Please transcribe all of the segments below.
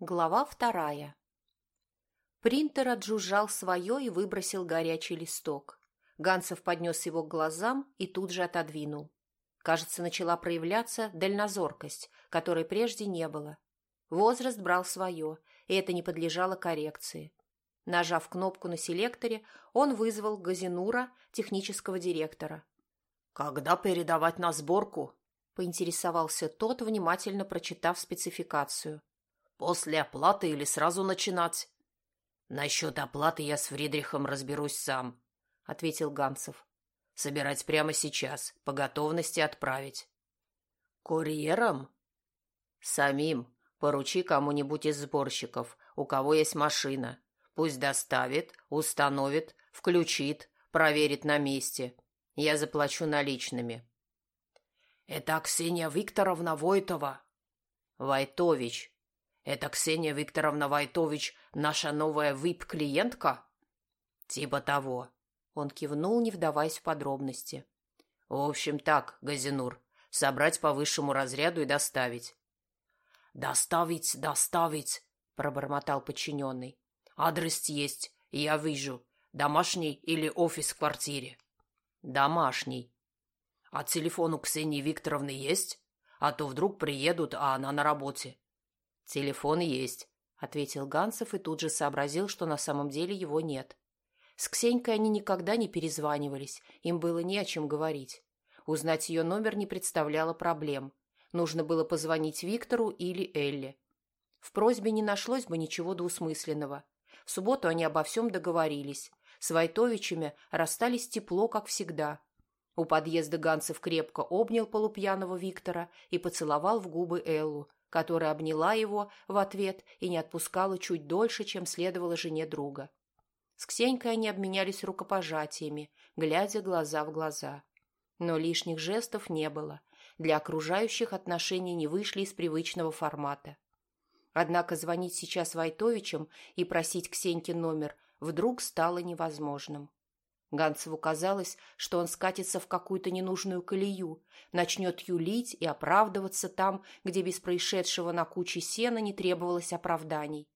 Глава вторая. Принтер отжужжал свое и выбросил горячий листок. Ганцев поднес его к глазам и тут же отодвинул. Кажется, начала проявляться дальнозоркость, которой прежде не было. Возраст брал свое, и это не подлежало коррекции. Нажав кнопку на селекторе, он вызвал Газинура, технического директора. «Когда передавать на сборку?» – поинтересовался тот, внимательно прочитав спецификацию. «После оплаты или сразу начинать?» «Насчет оплаты я с Фридрихом разберусь сам», – ответил Ганцев. «Собирать прямо сейчас, по готовности отправить». «Курьером?» «Самим. Поручи кому-нибудь из сборщиков, у кого есть машина. Пусть доставит, установит, включит, проверит на месте. Я заплачу наличными». «Это Ксения Викторовна Войтова». «Войтович». «Это Ксения Викторовна Войтович, наша новая вип-клиентка?» «Типа того». Он кивнул, не вдаваясь в подробности. «В общем так, Газинур, собрать по высшему разряду и доставить». «Доставить, доставить», — пробормотал подчиненный. «Адрес есть, я вижу. Домашний или офис в квартире?» «Домашний». «А телефон у Ксении Викторовны есть? А то вдруг приедут, а она на работе». «Телефон есть», — ответил Ганцев и тут же сообразил, что на самом деле его нет. С Ксенькой они никогда не перезванивались, им было не о чем говорить. Узнать ее номер не представляло проблем. Нужно было позвонить Виктору или Элле. В просьбе не нашлось бы ничего двусмысленного. В субботу они обо всем договорились. С Войтовичами расстались тепло, как всегда. У подъезда Ганцев крепко обнял полупьяного Виктора и поцеловал в губы Эллу, которая обняла его в ответ и не отпускала чуть дольше, чем следовало жене друга. С Ксенькой они обменялись рукопожатиями, глядя глаза в глаза. Но лишних жестов не было. Для окружающих отношения не вышли из привычного формата. Однако звонить сейчас Войтовичам и просить Ксенькин номер вдруг стало невозможным. Ганцеву казалось, что он скатится в какую-то ненужную колею, начнет юлить и оправдываться там, где без происшедшего на куче сена не требовалось оправданий.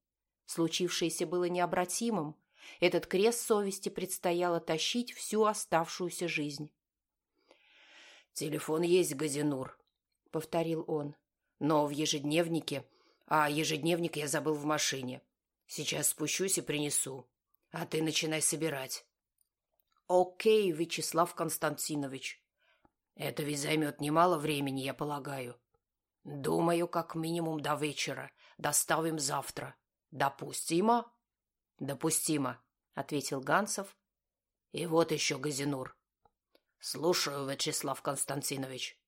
Случившееся было необратимым. Этот крест совести предстояло тащить всю оставшуюся жизнь. «Телефон есть, Газинур», — повторил он. «Но в ежедневнике... А ежедневник я забыл в машине. Сейчас спущусь и принесу. А ты начинай собирать». «Окей, Вячеслав Константинович». «Это ведь займет немало времени, я полагаю». «Думаю, как минимум до вечера. Доставим завтра. Допустимо?» «Допустимо», — ответил Ганцев. «И вот еще Газинур. «Слушаю, Вячеслав Константинович».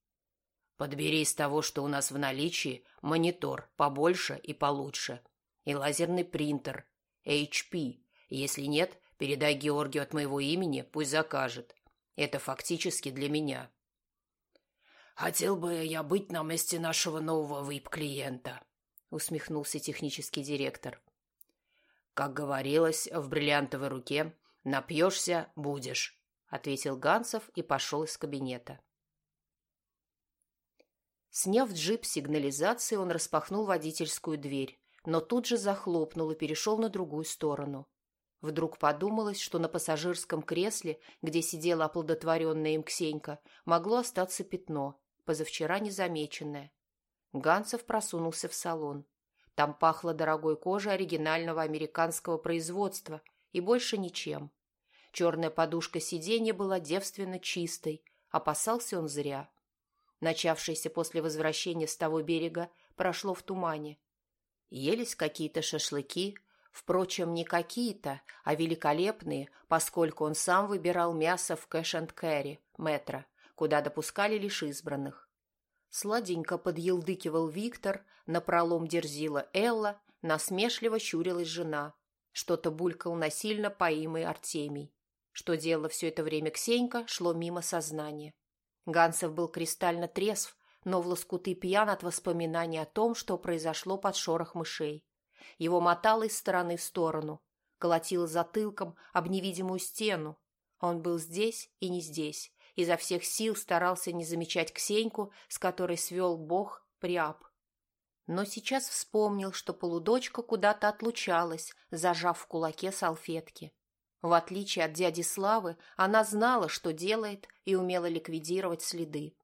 «Подбери из того, что у нас в наличии, монитор побольше и получше. И лазерный принтер. HP. Если нет, передай Георгию от моего имени, пусть закажет. Это фактически для меня». «Хотел бы я быть на месте нашего нового вип-клиента», усмехнулся технический директор. «Как говорилось, в бриллиантовой руке напьешься – будешь» ответил Ганцев и пошел из кабинета. Сняв джип сигнализации, он распахнул водительскую дверь, но тут же захлопнул и перешел на другую сторону. Вдруг подумалось, что на пассажирском кресле, где сидела оплодотворенная им Ксенька, могло остаться пятно, позавчера незамеченное. Ганцев просунулся в салон. Там пахло дорогой кожей оригинального американского производства и больше ничем. Черная подушка сиденья была девственно чистой. Опасался он зря. Начавшееся после возвращения с того берега прошло в тумане. Елись какие-то шашлыки, впрочем, не какие-то, а великолепные, поскольку он сам выбирал мясо в кэш-энд-кэрри, метро, куда допускали лишь избранных. Сладенько подъелдыкивал Виктор, напролом дерзила Элла, насмешливо щурилась жена. Что-то булькал насильно поимый Артемий. Что делала все это время Ксенька, шло мимо сознания. Гансов был кристально трезв, но в лоскуты пьян от воспоминаний о том, что произошло под шорох мышей. Его мотало из стороны в сторону, колотило затылком об невидимую стену. Он был здесь и не здесь, изо всех сил старался не замечать Ксеньку, с которой свел бог Приап. Но сейчас вспомнил, что полудочка куда-то отлучалась, зажав в кулаке салфетки. В отличие от дяди Славы, она знала, что делает, и умела ликвидировать следы.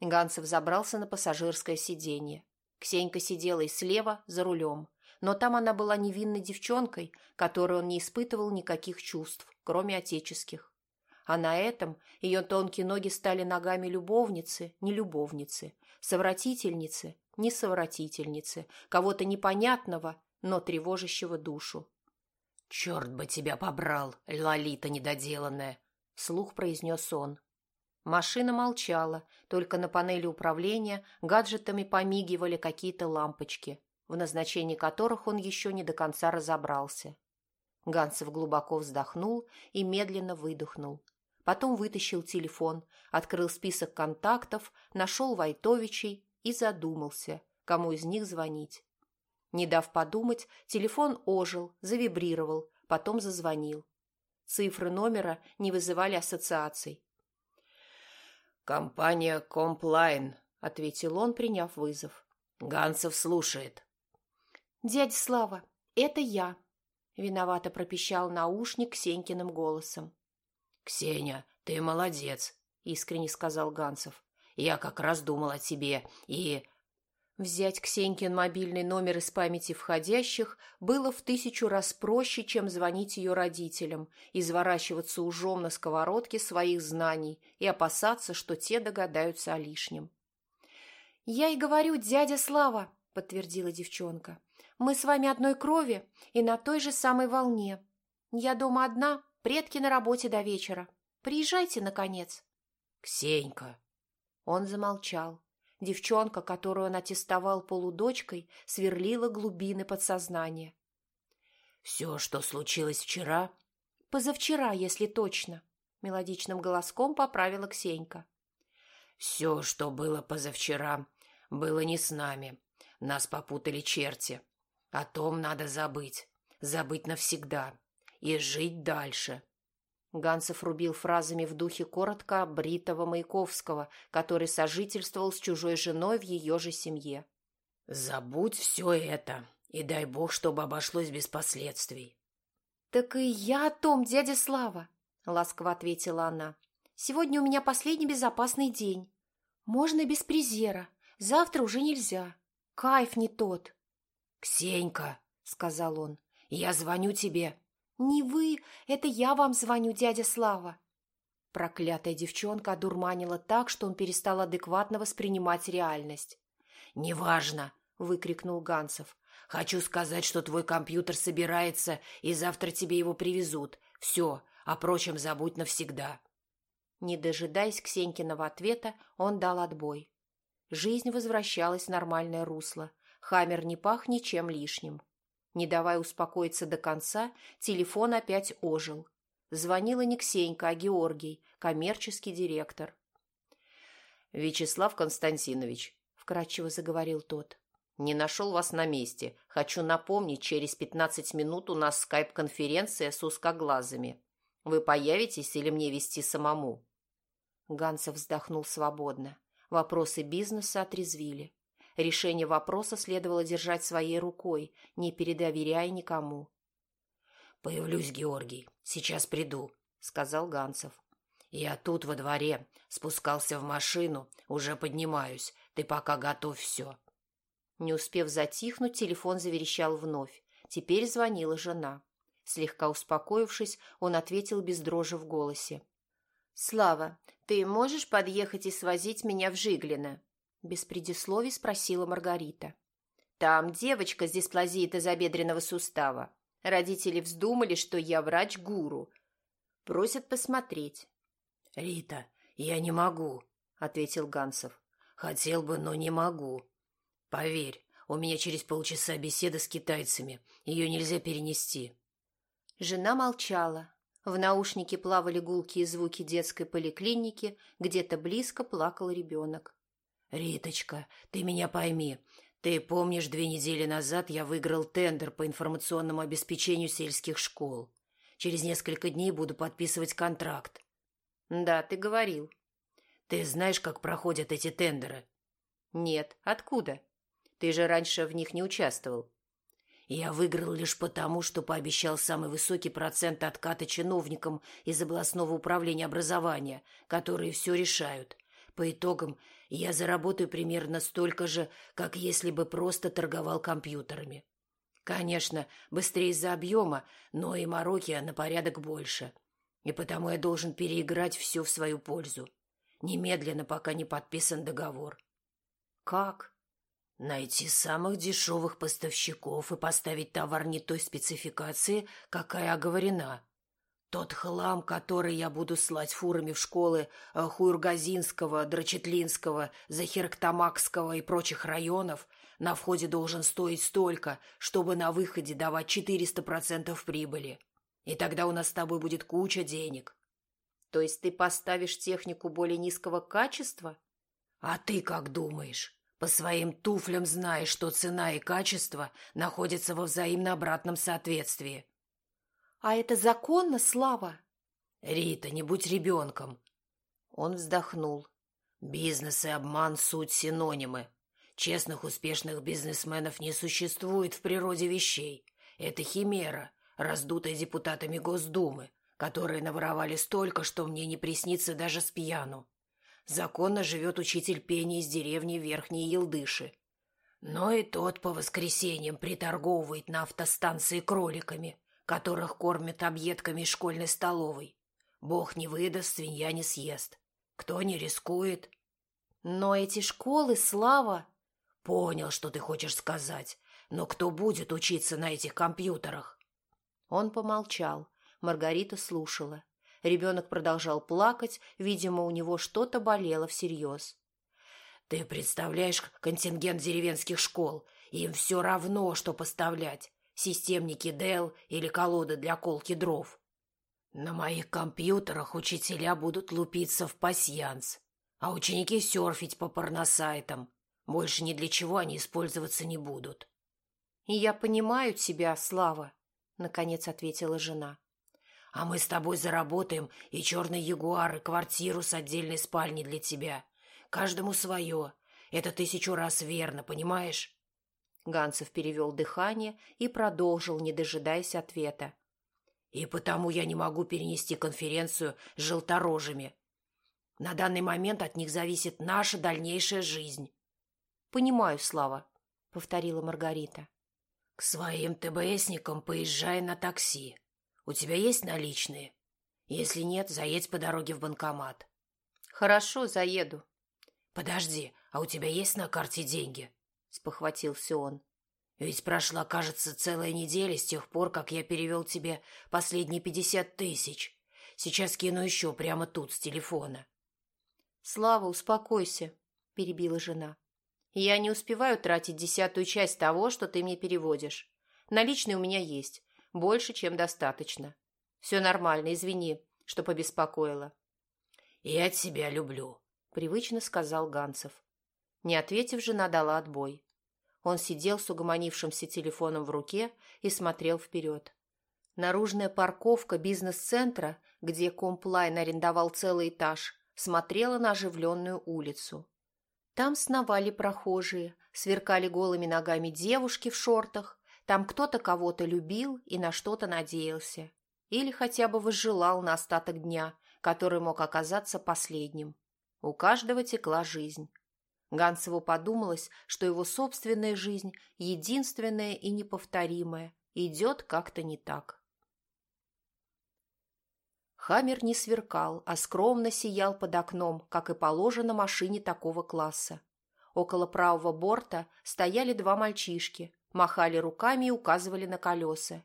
Ганцев забрался на пассажирское сиденье. Ксенька сидела и слева, за рулем. Но там она была невинной девчонкой, которой он не испытывал никаких чувств, кроме отеческих. А на этом ее тонкие ноги стали ногами любовницы, не любовницы, совратительницы, не совратительницы, кого-то непонятного, но тревожащего душу. «Черт бы тебя побрал, Лолита недоделанная!» — вслух произнес он. Машина молчала, только на панели управления гаджетами помигивали какие-то лампочки, в назначении которых он еще не до конца разобрался. Ганцев глубоко вздохнул и медленно выдохнул. Потом вытащил телефон, открыл список контактов, нашел Войтовичей и задумался, кому из них звонить. Не дав подумать, телефон ожил, завибрировал, потом зазвонил. Цифры номера не вызывали ассоциаций. «Компания Комплайн», — ответил он, приняв вызов. «Ганцев слушает». «Дядя Слава, это я», — виновато пропищал наушник Сенькиным голосом. «Ксения, ты молодец», — искренне сказал Ганцев. «Я как раз думал о тебе и...» Взять Ксенькин мобильный номер из памяти входящих было в тысячу раз проще, чем звонить ее родителям, изворачиваться ужом на сковородке своих знаний и опасаться, что те догадаются о лишнем. «Я и говорю, дядя Слава», — подтвердила девчонка. «Мы с вами одной крови и на той же самой волне. Я дома одна, предки на работе до вечера. Приезжайте, наконец». «Ксенька!» Он замолчал. Девчонка, которую он аттестовал полудочкой, сверлила глубины подсознания. «Все, что случилось вчера...» «Позавчера, если точно», — мелодичным голоском поправила Ксенька. «Все, что было позавчера, было не с нами. Нас попутали черти. О том надо забыть. Забыть навсегда. И жить дальше. Ганцев рубил фразами в духе коротко бритого Маяковского, который сожительствовал с чужой женой в ее же семье. «Забудь все это, и дай бог, чтобы обошлось без последствий». «Так и я о том, дядя Слава», — ласково ответила она. «Сегодня у меня последний безопасный день. Можно без призера, завтра уже нельзя. Кайф не тот». «Ксенька», — сказал он, — «я звоню тебе, «Не вы, это я вам звоню, дядя Слава». Проклятая девчонка одурманила так, что он перестал адекватно воспринимать реальность. «Неважно», — выкрикнул Гансов. «Хочу сказать, что твой компьютер собирается, и завтра тебе его привезут. Все, о прочем забудь навсегда». Не дожидаясь Ксенькиного ответа, он дал отбой. Жизнь возвращалась в нормальное русло. Хаммер не пах ничем лишним. Не давая успокоиться до конца, телефон опять ожил. Звонила не Ксенька, а Георгий, коммерческий директор. «Вячеслав Константинович», — вкратчиво заговорил тот, — «не нашел вас на месте. Хочу напомнить, через пятнадцать минут у нас скайп-конференция с узкоглазыми. Вы появитесь или мне вести самому?» Ганцев вздохнул свободно. Вопросы бизнеса отрезвили. Решение вопроса следовало держать своей рукой, не передоверяя никому. «Появлюсь, Георгий. Сейчас приду», — сказал Ганцев. «Я тут во дворе. Спускался в машину. Уже поднимаюсь. Ты пока готовь все». Не успев затихнуть, телефон заверещал вновь. Теперь звонила жена. Слегка успокоившись, он ответил без дрожи в голосе. «Слава, ты можешь подъехать и свозить меня в Жиглино?» Без предисловий спросила Маргарита. «Там девочка с дисплазией тазобедренного сустава. Родители вздумали, что я врач-гуру. Просят посмотреть». «Рита, я не могу», — ответил Гансов. «Хотел бы, но не могу. Поверь, у меня через полчаса беседа с китайцами. Ее нельзя перенести». Жена молчала. В наушнике плавали гулкие звуки детской поликлиники, где-то близко плакал ребенок. «Риточка, ты меня пойми. Ты помнишь, две недели назад я выиграл тендер по информационному обеспечению сельских школ. Через несколько дней буду подписывать контракт». «Да, ты говорил». «Ты знаешь, как проходят эти тендеры?» «Нет. Откуда?» Ты же раньше в них не участвовал. Я выиграл лишь потому, что пообещал самый высокий процент отката чиновникам из областного управления образования, которые все решают. По итогам я заработаю примерно столько же, как если бы просто торговал компьютерами. Конечно, быстрее из-за объема, но и мороки на порядок больше. И потому я должен переиграть все в свою пользу. Немедленно, пока не подписан договор. Как? Найти самых дешевых поставщиков и поставить товар не той спецификации, какая оговорена. Тот хлам, который я буду слать фурами в школы э, Хуйргазинского, Драчетлинского, Захирктамакского и прочих районов, на входе должен стоить столько, чтобы на выходе давать 400% прибыли. И тогда у нас с тобой будет куча денег. То есть ты поставишь технику более низкого качества? А ты как думаешь? По своим туфлям знаешь, что цена и качество находятся во взаимно обратном соответствии. А это законно, Слава? Рита, не будь ребенком. Он вздохнул. Бизнес и обман – суть синонимы. Честных, успешных бизнесменов не существует в природе вещей. Это химера, раздутая депутатами Госдумы, которые наворовали столько, что мне не приснится даже с пьяну. Законно живет учитель пения из деревни Верхние Елдыши. Но и тот по воскресеньям приторговывает на автостанции кроликами, которых кормят объедками школьной столовой. Бог не выдаст, свинья не съест. Кто не рискует? Но эти школы, Слава... Понял, что ты хочешь сказать. Но кто будет учиться на этих компьютерах? Он помолчал. Маргарита слушала. Ребенок продолжал плакать, видимо, у него что-то болело всерьез. «Ты представляешь контингент деревенских школ? Им все равно, что поставлять системники Dell или колоды для колки дров. На моих компьютерах учителя будут лупиться в пасьянс, а ученики серфить по порносайтам. Больше ни для чего они использоваться не будут. — я понимаю тебя, Слава, — наконец ответила жена. — А мы с тобой заработаем и черный ягуар, и квартиру с отдельной спальней для тебя. Каждому свое. Это тысячу раз верно, понимаешь? Ганцев перевел дыхание и продолжил, не дожидаясь ответа. «И потому я не могу перенести конференцию с желторожими. На данный момент от них зависит наша дальнейшая жизнь». «Понимаю, Слава», — повторила Маргарита. «К своим ТБСникам поезжай на такси. У тебя есть наличные? Если нет, заедь по дороге в банкомат». «Хорошо, заеду». «Подожди, а у тебя есть на карте деньги?» Спохватился он. Ведь прошла, кажется, целая неделя с тех пор, как я перевел тебе последние пятьдесят тысяч. Сейчас кину еще прямо тут, с телефона. Слава, успокойся, перебила жена. Я не успеваю тратить десятую часть того, что ты мне переводишь. Наличные у меня есть. Больше, чем достаточно. Все нормально, извини, что побеспокоила. Я тебя люблю, привычно сказал Ганцев. Не ответив, жена дала отбой. Он сидел с угомонившимся телефоном в руке и смотрел вперед. Наружная парковка бизнес-центра, где Комплайн арендовал целый этаж, смотрела на оживленную улицу. Там сновали прохожие, сверкали голыми ногами девушки в шортах, там кто-то кого-то любил и на что-то надеялся. Или хотя бы возжелал на остаток дня, который мог оказаться последним. У каждого текла жизнь. Ганцеву подумалось, что его собственная жизнь, единственная и неповторимая, идет как-то не так. Хаммер не сверкал, а скромно сиял под окном, как и положено машине такого класса. Около правого борта стояли два мальчишки, махали руками и указывали на колеса.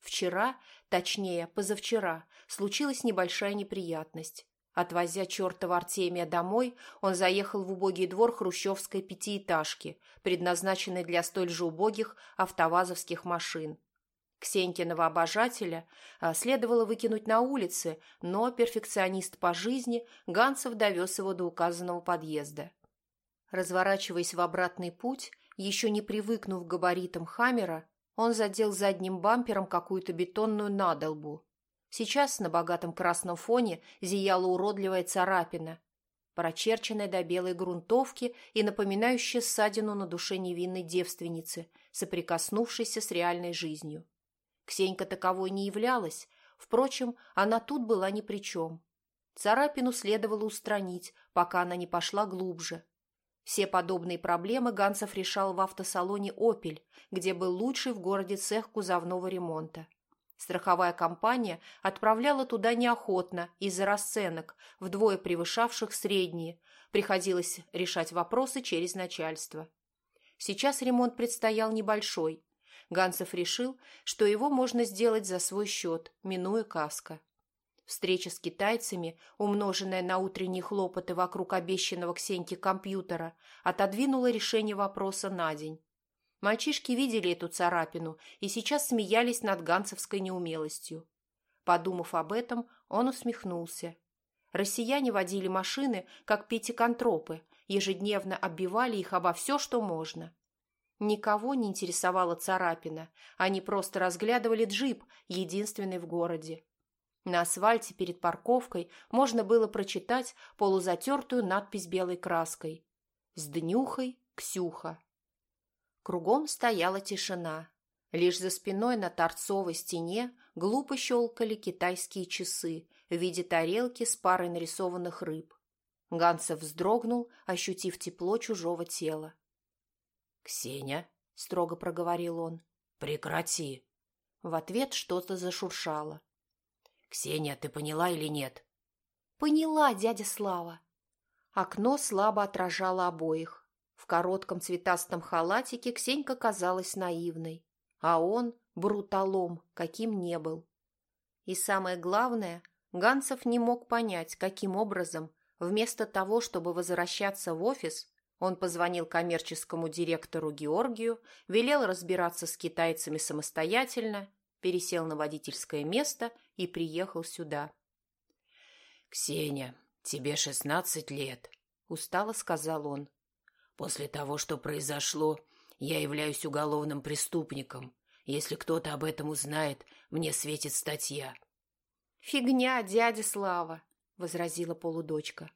Вчера, точнее, позавчера, случилась небольшая неприятность. Отвозя чертова Артемия домой, он заехал в убогий двор хрущевской пятиэтажки, предназначенной для столь же убогих автовазовских машин. Ксенькиного обожателя а, следовало выкинуть на улице, но перфекционист по жизни Ганцев довез его до указанного подъезда. Разворачиваясь в обратный путь, еще не привыкнув к габаритам Хаммера, он задел задним бампером какую-то бетонную надолбу. Сейчас на богатом красном фоне зияла уродливая царапина. прочерченная до белой грунтовки и напоминающая ссадину на душе невинной девственницы, соприкоснувшейся с реальной жизнью. Ксенька таковой не являлась, впрочем, она тут была ни при чем. Царапину следовало устранить, пока она не пошла глубже. Все подобные проблемы Ганцев решал в автосалоне «Опель», где был лучший в городе цех кузовного ремонта. Страховая компания отправляла туда неохотно из-за расценок, вдвое превышавших средние. Приходилось решать вопросы через начальство. Сейчас ремонт предстоял небольшой. Ганцев решил, что его можно сделать за свой счет, минуя каско. Встреча с китайцами, умноженная на утренние хлопоты вокруг обещанного Ксеньки компьютера, отодвинула решение вопроса на день. Мальчишки видели эту царапину и сейчас смеялись над ганцевской неумелостью. Подумав об этом, он усмехнулся. Россияне водили машины, как пятиконтропы, ежедневно оббивали их обо все, что можно. Никого не интересовала царапина, они просто разглядывали джип, единственный в городе. На асфальте перед парковкой можно было прочитать полузатертую надпись белой краской. «С днюхой Ксюха». Кругом стояла тишина. Лишь за спиной на торцовой стене глупо щелкали китайские часы в виде тарелки с парой нарисованных рыб. Ганцев вздрогнул, ощутив тепло чужого тела. «Ксения», — строго проговорил он, — «прекрати». В ответ что-то зашуршало. «Ксения, ты поняла или нет?» «Поняла, дядя Слава». Окно слабо отражало обоих. В коротком цветастом халатике Ксенька казалась наивной, а он – бруталом, каким не был. И самое главное, Ганцев не мог понять, каким образом, вместо того, чтобы возвращаться в офис, он позвонил коммерческому директору Георгию, велел разбираться с китайцами самостоятельно пересел на водительское место и приехал сюда. «Ксения, тебе шестнадцать лет», — устало сказал он. «После того, что произошло, я являюсь уголовным преступником. Если кто-то об этом узнает, мне светит статья». «Фигня, дядя Слава», — возразила полудочка.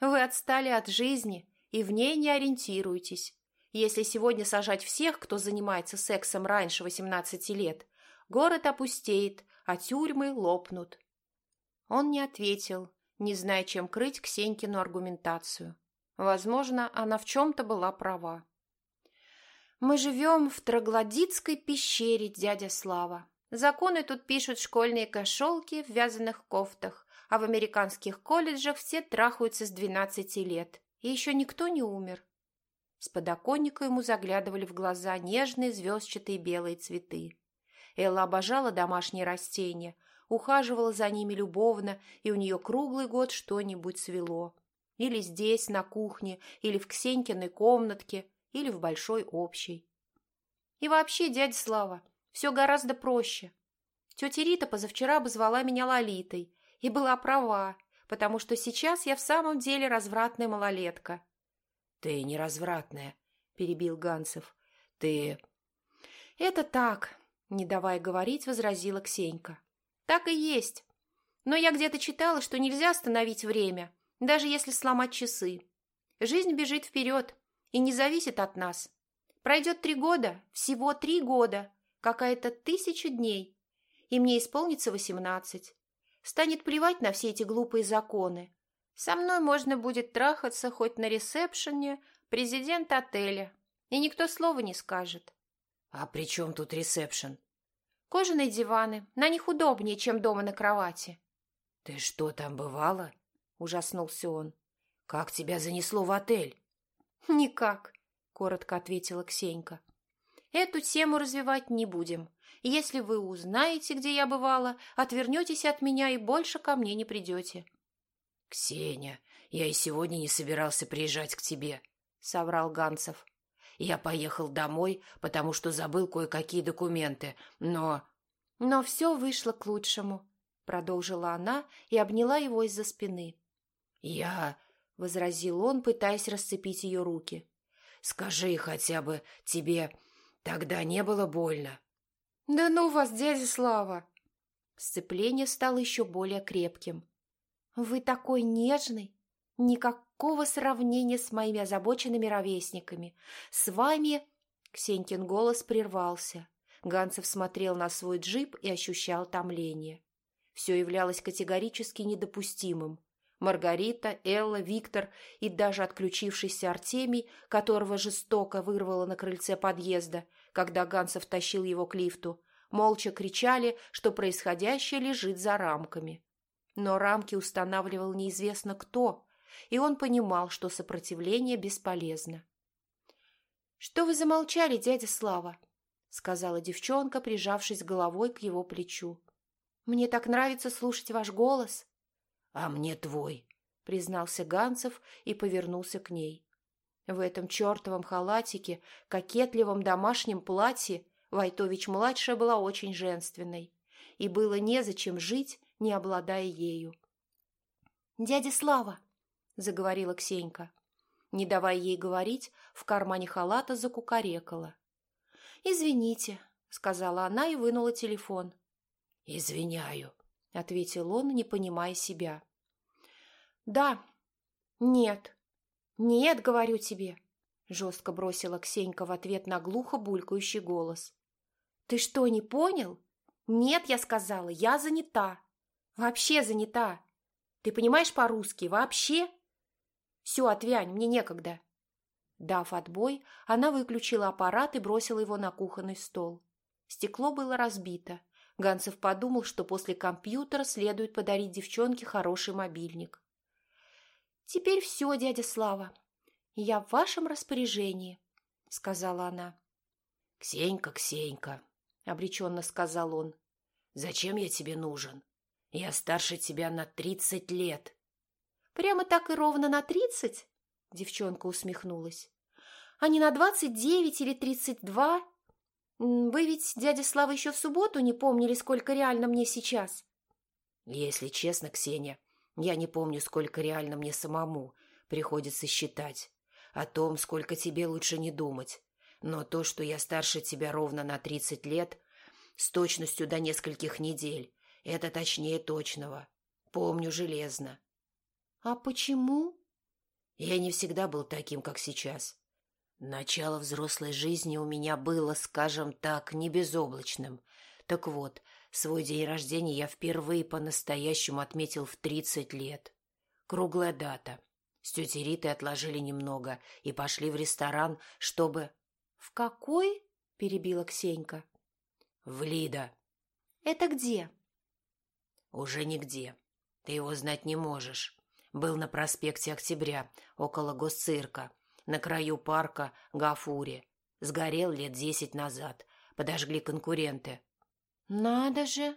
«Вы отстали от жизни и в ней не ориентируетесь. Если сегодня сажать всех, кто занимается сексом раньше восемнадцати лет, Город опустеет, а тюрьмы лопнут. Он не ответил, не зная, чем крыть Ксенькину аргументацию. Возможно, она в чем-то была права. «Мы живем в Троглодитской пещере, дядя Слава. Законы тут пишут школьные кошелки в вязаных кофтах, а в американских колледжах все трахаются с двенадцати лет, и еще никто не умер». С подоконника ему заглядывали в глаза нежные звездчатые белые цветы. Элла обожала домашние растения, ухаживала за ними любовно, и у нее круглый год что-нибудь свело. Или здесь, на кухне, или в Ксенькиной комнатке, или в большой общей. И вообще, дядя Слава, все гораздо проще. Тетя Рита позавчера обозвала меня Лолитой и была права, потому что сейчас я в самом деле развратная малолетка. — Ты не развратная, — перебил Ганцев. — Ты... — Это так, не давая говорить, возразила Ксенька. Так и есть. Но я где-то читала, что нельзя остановить время, даже если сломать часы. Жизнь бежит вперед и не зависит от нас. Пройдет три года, всего три года, какая-то тысяча дней, и мне исполнится восемнадцать. Станет плевать на все эти глупые законы. Со мной можно будет трахаться хоть на ресепшене президент отеля, и никто слова не скажет. «А при чем тут ресепшн?» «Кожаные диваны. На них удобнее, чем дома на кровати». «Ты что, там бывала?» – ужаснулся он. «Как тебя занесло в отель?» «Никак», – коротко ответила Ксенька. «Эту тему развивать не будем. Если вы узнаете, где я бывала, отвернетесь от меня и больше ко мне не придете». «Ксения, я и сегодня не собирался приезжать к тебе», — соврал Ганцев. Я поехал домой, потому что забыл кое-какие документы, но... Но все вышло к лучшему, продолжила она и обняла его из-за спины. Я... — возразил он, пытаясь расцепить ее руки. «Скажи хотя бы, тебе тогда не было больно?» «Да ну вас, дядя Слава!» Сцепление стало еще более крепким. «Вы такой нежный! Никак никакого сравнения с моими озабоченными ровесниками. С вами...» Ксенькин голос прервался. Ганцев смотрел на свой джип и ощущал томление. Все являлось категорически недопустимым. Маргарита, Элла, Виктор и даже отключившийся Артемий, которого жестоко вырвало на крыльце подъезда, когда Ганцев тащил его к лифту, молча кричали, что происходящее лежит за рамками. Но рамки устанавливал неизвестно кто, и он понимал, что сопротивление бесполезно. «Что вы замолчали, дядя Слава?» — сказала девчонка, прижавшись головой к его плечу. «Мне так нравится слушать ваш голос». «А мне твой», — признался Ганцев и повернулся к ней. В этом чертовом халатике, кокетливом домашнем платье Войтович-младшая была очень женственной, и было незачем жить, не обладая ею. «Дядя Слава!» — заговорила Ксенька. Не давая ей говорить, в кармане халата закукарекала. «Извините», — сказала она и вынула телефон. «Извиняю», — ответил он, не понимая себя. «Да. Нет. Нет, говорю тебе», — жестко бросила Ксенька в ответ на глухо булькающий голос. «Ты что, не понял? Нет, я сказала, я занята. Вообще занята. Ты понимаешь по-русски? Вообще? Все, отвянь, мне некогда». Дав отбой, она выключила аппарат и бросила его на кухонный стол. Стекло было разбито. Ганцев подумал, что после компьютера следует подарить девчонке хороший мобильник. «Теперь все, дядя Слава. Я в вашем распоряжении», — сказала она. «Ксенька, Ксенька», — обреченно сказал он. «Зачем я тебе нужен? Я старше тебя на тридцать лет». «Прямо так и ровно на тридцать?» — девчонка усмехнулась. «А не на двадцать девять или тридцать два? Вы ведь, дядя Слава, еще в субботу не помнили, сколько реально мне сейчас?» «Если честно, Ксения, я не помню, сколько реально мне самому приходится считать. О том, сколько тебе лучше не думать. Но то, что я старше тебя ровно на тридцать лет, с точностью до нескольких недель, это точнее точного. Помню железно. А почему? Я не всегда был таким, как сейчас. Начало взрослой жизни у меня было, скажем так, не безоблачным. Так вот, свой день рождения я впервые по-настоящему отметил в тридцать лет. Круглая дата. С тетей Ритой отложили немного и пошли в ресторан, чтобы... «В какой?» – перебила Ксенька. «В Лида». «Это где?» «Уже нигде. Ты его знать не можешь. Был на проспекте Октября, около госцирка, на краю парка Гафури. Сгорел лет десять назад. Подожгли конкуренты». «Надо же!»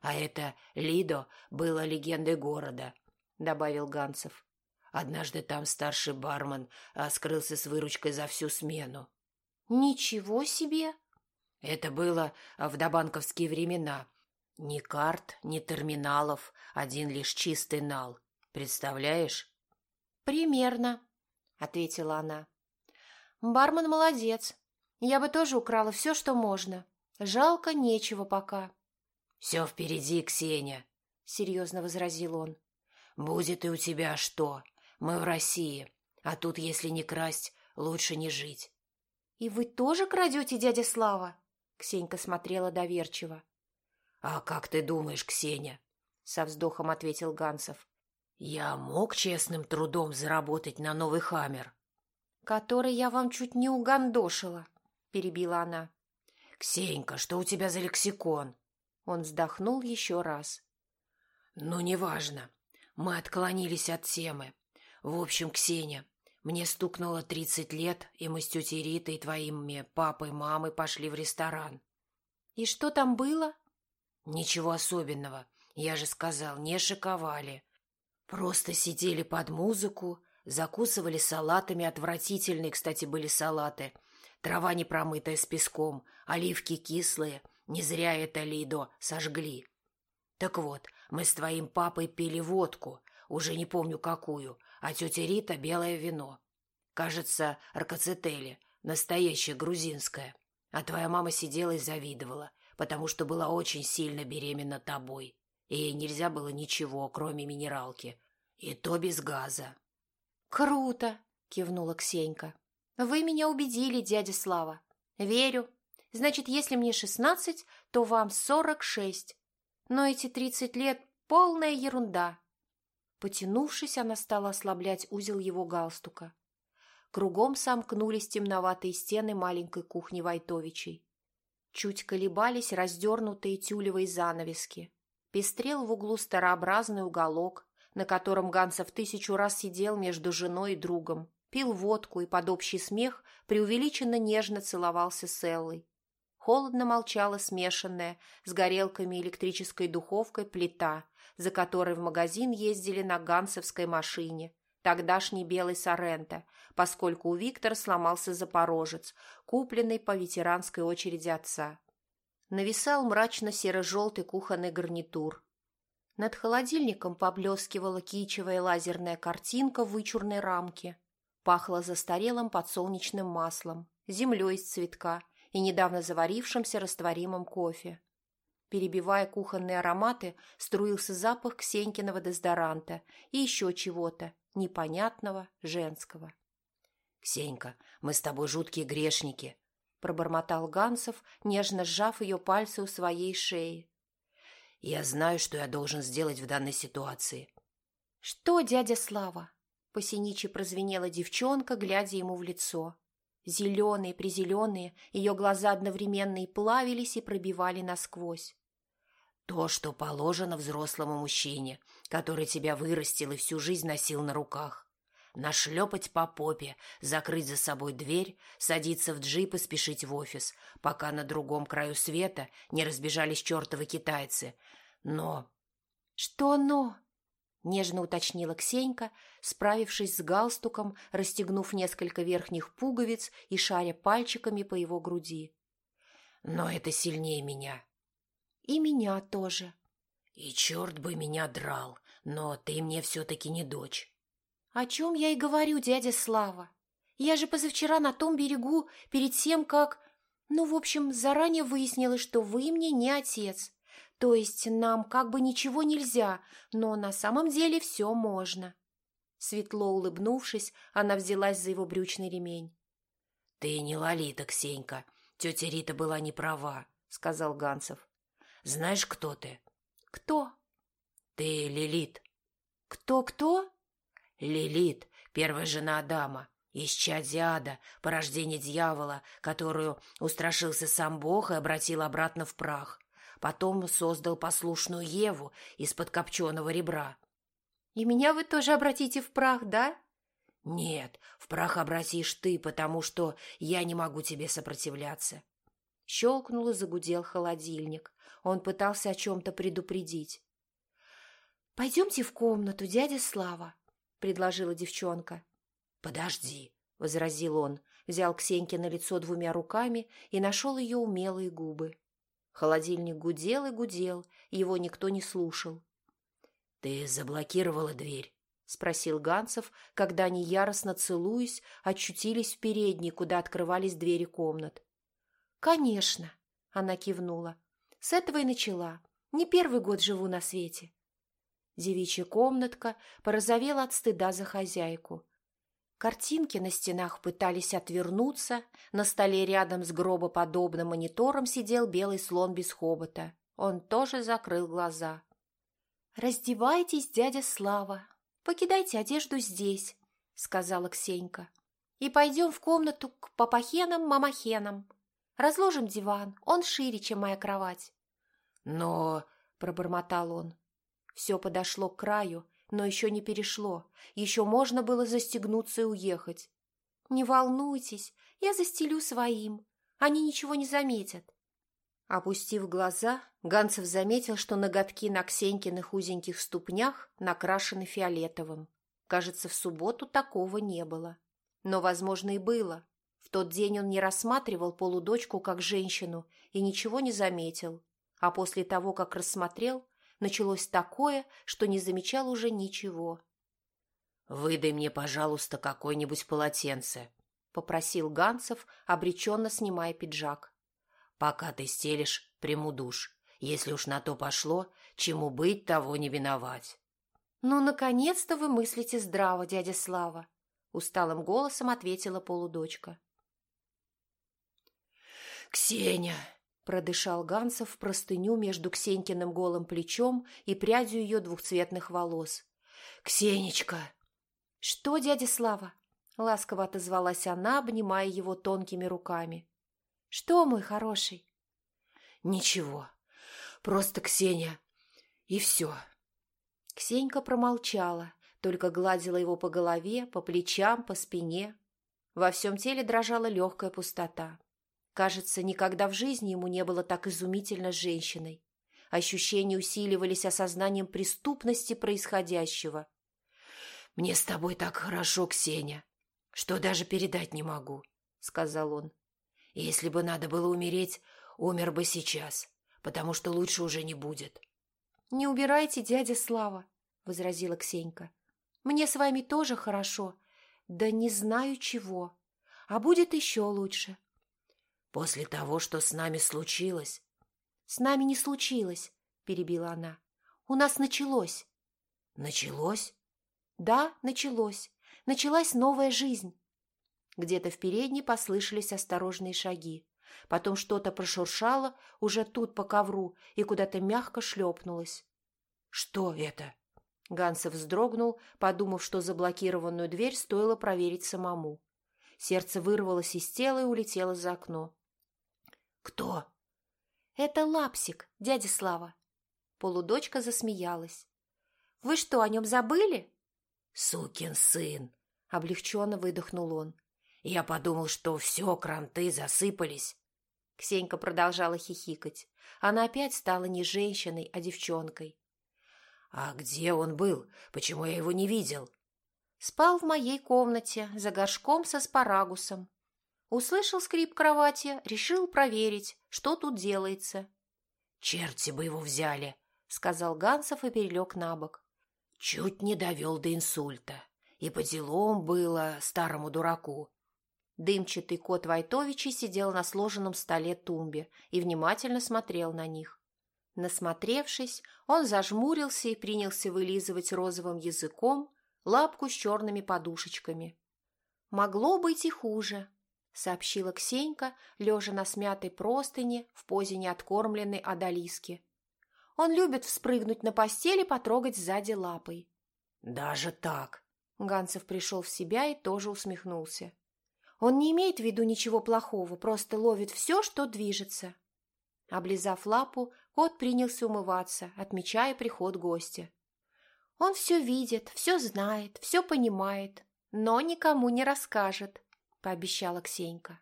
«А это Лидо было легендой города», — добавил Ганцев. Однажды там старший бармен а, скрылся с выручкой за всю смену. «Ничего себе!» Это было в добанковские времена. Ни карт, ни терминалов, один лишь чистый нал. Представляешь? «Примерно», — ответила она. «Бармен молодец. Я бы тоже украла все, что можно. Жалко, нечего пока». «Все впереди, Ксения», — серьезно возразил он. «Будет и у тебя что. Мы в России, а тут, если не красть, лучше не жить. «И вы тоже крадете, дядя Слава?» Ксенька смотрела доверчиво. «А как ты думаешь, Ксения?» Со вздохом ответил Гансов. «Я мог честным трудом заработать на новый хаммер?» «Который я вам чуть не угандошила», — перебила она. «Ксенька, что у тебя за лексикон?» Он вздохнул еще раз. «Ну, неважно. Мы отклонились от темы. В общем, Ксения, мне стукнуло тридцать лет, и мы с тетей Ритой, твоими папой, мамой пошли в ресторан. И что там было? Ничего особенного. Я же сказал, не шиковали. Просто сидели под музыку, закусывали салатами, отвратительные, кстати, были салаты. Трава непромытая с песком, оливки кислые. Не зря это Лидо сожгли. Так вот, мы с твоим папой пили водку, уже не помню какую, а тетя Рита – белое вино. Кажется, аркацетели, настоящее грузинское. А твоя мама сидела и завидовала, потому что была очень сильно беременна тобой, и ей нельзя было ничего, кроме минералки. И то без газа. «Круто!» – кивнула Ксенька. «Вы меня убедили, дядя Слава. Верю. Значит, если мне шестнадцать, то вам сорок шесть. Но эти тридцать лет – полная ерунда». Потянувшись, она стала ослаблять узел его галстука. Кругом сомкнулись темноватые стены маленькой кухни Войтовичей. Чуть колебались раздернутые тюлевые занавески. Пестрел в углу старообразный уголок, на котором Ганцев тысячу раз сидел между женой и другом, пил водку и под общий смех преувеличенно нежно целовался с Эллой. Холодно молчала смешанная с горелками электрической духовкой плита, за которой в магазин ездили на ганцевской машине, тогдашний белый Соренто, поскольку у Виктора сломался запорожец, купленный по ветеранской очереди отца. Нависал мрачно-серо-желтый кухонный гарнитур. Над холодильником поблескивала кичевая лазерная картинка в вычурной рамке. Пахло застарелым подсолнечным маслом, землей из цветка и недавно заварившимся растворимым кофе. Перебивая кухонные ароматы, струился запах Ксенькиного дезодоранта и еще чего-то, непонятного, женского. «Ксенька, мы с тобой жуткие грешники», – пробормотал Гансов, нежно сжав ее пальцы у своей шеи. «Я знаю, что я должен сделать в данной ситуации». «Что, дядя Слава?» – посиничи прозвенела девчонка, глядя ему в лицо. Зеленые-призеленые, ее глаза одновременно и плавились, и пробивали насквозь. То, что положено взрослому мужчине, который тебя вырастил и всю жизнь носил на руках. Нашлепать по попе, закрыть за собой дверь, садиться в джип и спешить в офис, пока на другом краю света не разбежались чертовы китайцы. Но... «Что но?» — нежно уточнила Ксенька, справившись с галстуком, расстегнув несколько верхних пуговиц и шаря пальчиками по его груди. «Но это сильнее меня. И меня тоже. И черт бы меня драл, но ты мне все-таки не дочь. О чем я и говорю, дядя Слава. Я же позавчера на том берегу, перед тем, как... Ну, в общем, заранее выяснилось, что вы мне не отец. То есть нам как бы ничего нельзя, но на самом деле все можно. Светло улыбнувшись, она взялась за его брючный ремень. — Ты не Лолита, Ксенька. Тетя Рита была не права, — сказал Ганцев. Знаешь, кто ты? Кто? Ты Лилит. Кто-кто? Лилит, первая жена Адама, исчадие ада, порождение дьявола, которую устрашился сам Бог и обратил обратно в прах. Потом создал послушную Еву из-под копченого ребра. И меня вы тоже обратите в прах, да? Нет, в прах обратишь ты, потому что я не могу тебе сопротивляться. Щелкнул и загудел холодильник. Он пытался о чем-то предупредить. «Пойдемте в комнату, дядя Слава», — предложила девчонка. «Подожди», — возразил он, взял Ксеньки на лицо двумя руками и нашел ее умелые губы. Холодильник гудел и гудел, его никто не слушал. «Ты заблокировала дверь?» — спросил Ганцев, когда они, яростно целуясь, очутились в передней, куда открывались двери комнат. «Конечно», — она кивнула. С этого и начала. Не первый год живу на свете. Девичья комнатка порозовела от стыда за хозяйку. Картинки на стенах пытались отвернуться, на столе рядом с гробоподобным монитором сидел белый слон без хобота. Он тоже закрыл глаза. «Раздевайтесь, дядя Слава, покидайте одежду здесь», — сказала Ксенька. «И пойдем в комнату к папахенам-мамахенам. Разложим диван, он шире, чем моя кровать. «Но...» — пробормотал он. Все подошло к краю, но еще не перешло. Еще можно было застегнуться и уехать. «Не волнуйтесь, я застелю своим. Они ничего не заметят». Опустив глаза, Ганцев заметил, что ноготки на Ксенькиных узеньких ступнях накрашены фиолетовым. Кажется, в субботу такого не было. Но, возможно, и было. В тот день он не рассматривал полудочку как женщину и ничего не заметил а после того, как рассмотрел, началось такое, что не замечал уже ничего. «Выдай мне, пожалуйста, какое-нибудь полотенце», — попросил Ганцев, обреченно снимая пиджак. «Пока ты стелишь, приму душ. Если уж на то пошло, чему быть, того не виновать». «Ну, наконец-то вы мыслите здраво, дядя Слава», усталым голосом ответила полудочка. «Ксения!» – продышал Гансов в простыню между Ксенькиным голым плечом и прядью ее двухцветных волос. «Ксенечка!» «Что, дядя Слава?» – ласково отозвалась она, обнимая его тонкими руками. «Что, мой хороший?» «Ничего, просто Ксения, и все». Ксенька промолчала, только гладила его по голове, по плечам, по спине. Во всем теле дрожала легкая пустота. Кажется, никогда в жизни ему не было так изумительно с женщиной. Ощущения усиливались осознанием преступности происходящего. «Мне с тобой так хорошо, Ксения, что даже передать не могу», — сказал он. «Если бы надо было умереть, умер бы сейчас, потому что лучше уже не будет». «Не убирайте, дядя Слава», — возразила Ксенька. Мне с вами тоже хорошо. Да не знаю чего. А будет еще лучше. После того, что с нами случилось. С нами не случилось, перебила она. У нас началось. Началось? Да, началось. Началась новая жизнь. Где-то в передней послышались осторожные шаги. Потом что-то прошуршало уже тут по ковру и куда-то мягко шлепнулось. «Что это?» Гансов вздрогнул, подумав, что заблокированную дверь стоило проверить самому. Сердце вырвалось из тела и улетело за окно. «Кто?» «Это Лапсик, дядя Слава». Полудочка засмеялась. «Вы что, о нем забыли?» «Сукин сын!» — облегченно выдохнул он. «Я подумал, что все, кранты засыпались». Ксенька продолжала хихикать. Она опять стала не женщиной, а девчонкой. «А где он был? Почему я его не видел?» «Спал в моей комнате, за горшком со спарагусом. Услышал скрип кровати, решил проверить, что тут делается». «Черти бы его взяли!» — сказал Гансов и перелег на бок. «Чуть не довел до инсульта. И по делам было старому дураку». Дымчатый кот Войтовичи сидел на сложенном столе тумбе и внимательно смотрел на них. Насмотревшись, он зажмурился и принялся вылизывать розовым языком лапку с черными подушечками. «Могло быть и хуже», — сообщила Ксенька, лежа на смятой простыне в позе неоткормленной одолиски. «Он любит вспрыгнуть на постели потрогать сзади лапой». «Даже так?» Ганцев пришел в себя и тоже усмехнулся. «Он не имеет в виду ничего плохого, просто ловит все, что движется». Облизав лапу, кот принялся умываться, отмечая приход гостя. «Он все видит, все знает, все понимает, но никому не расскажет», — пообещала Ксенька.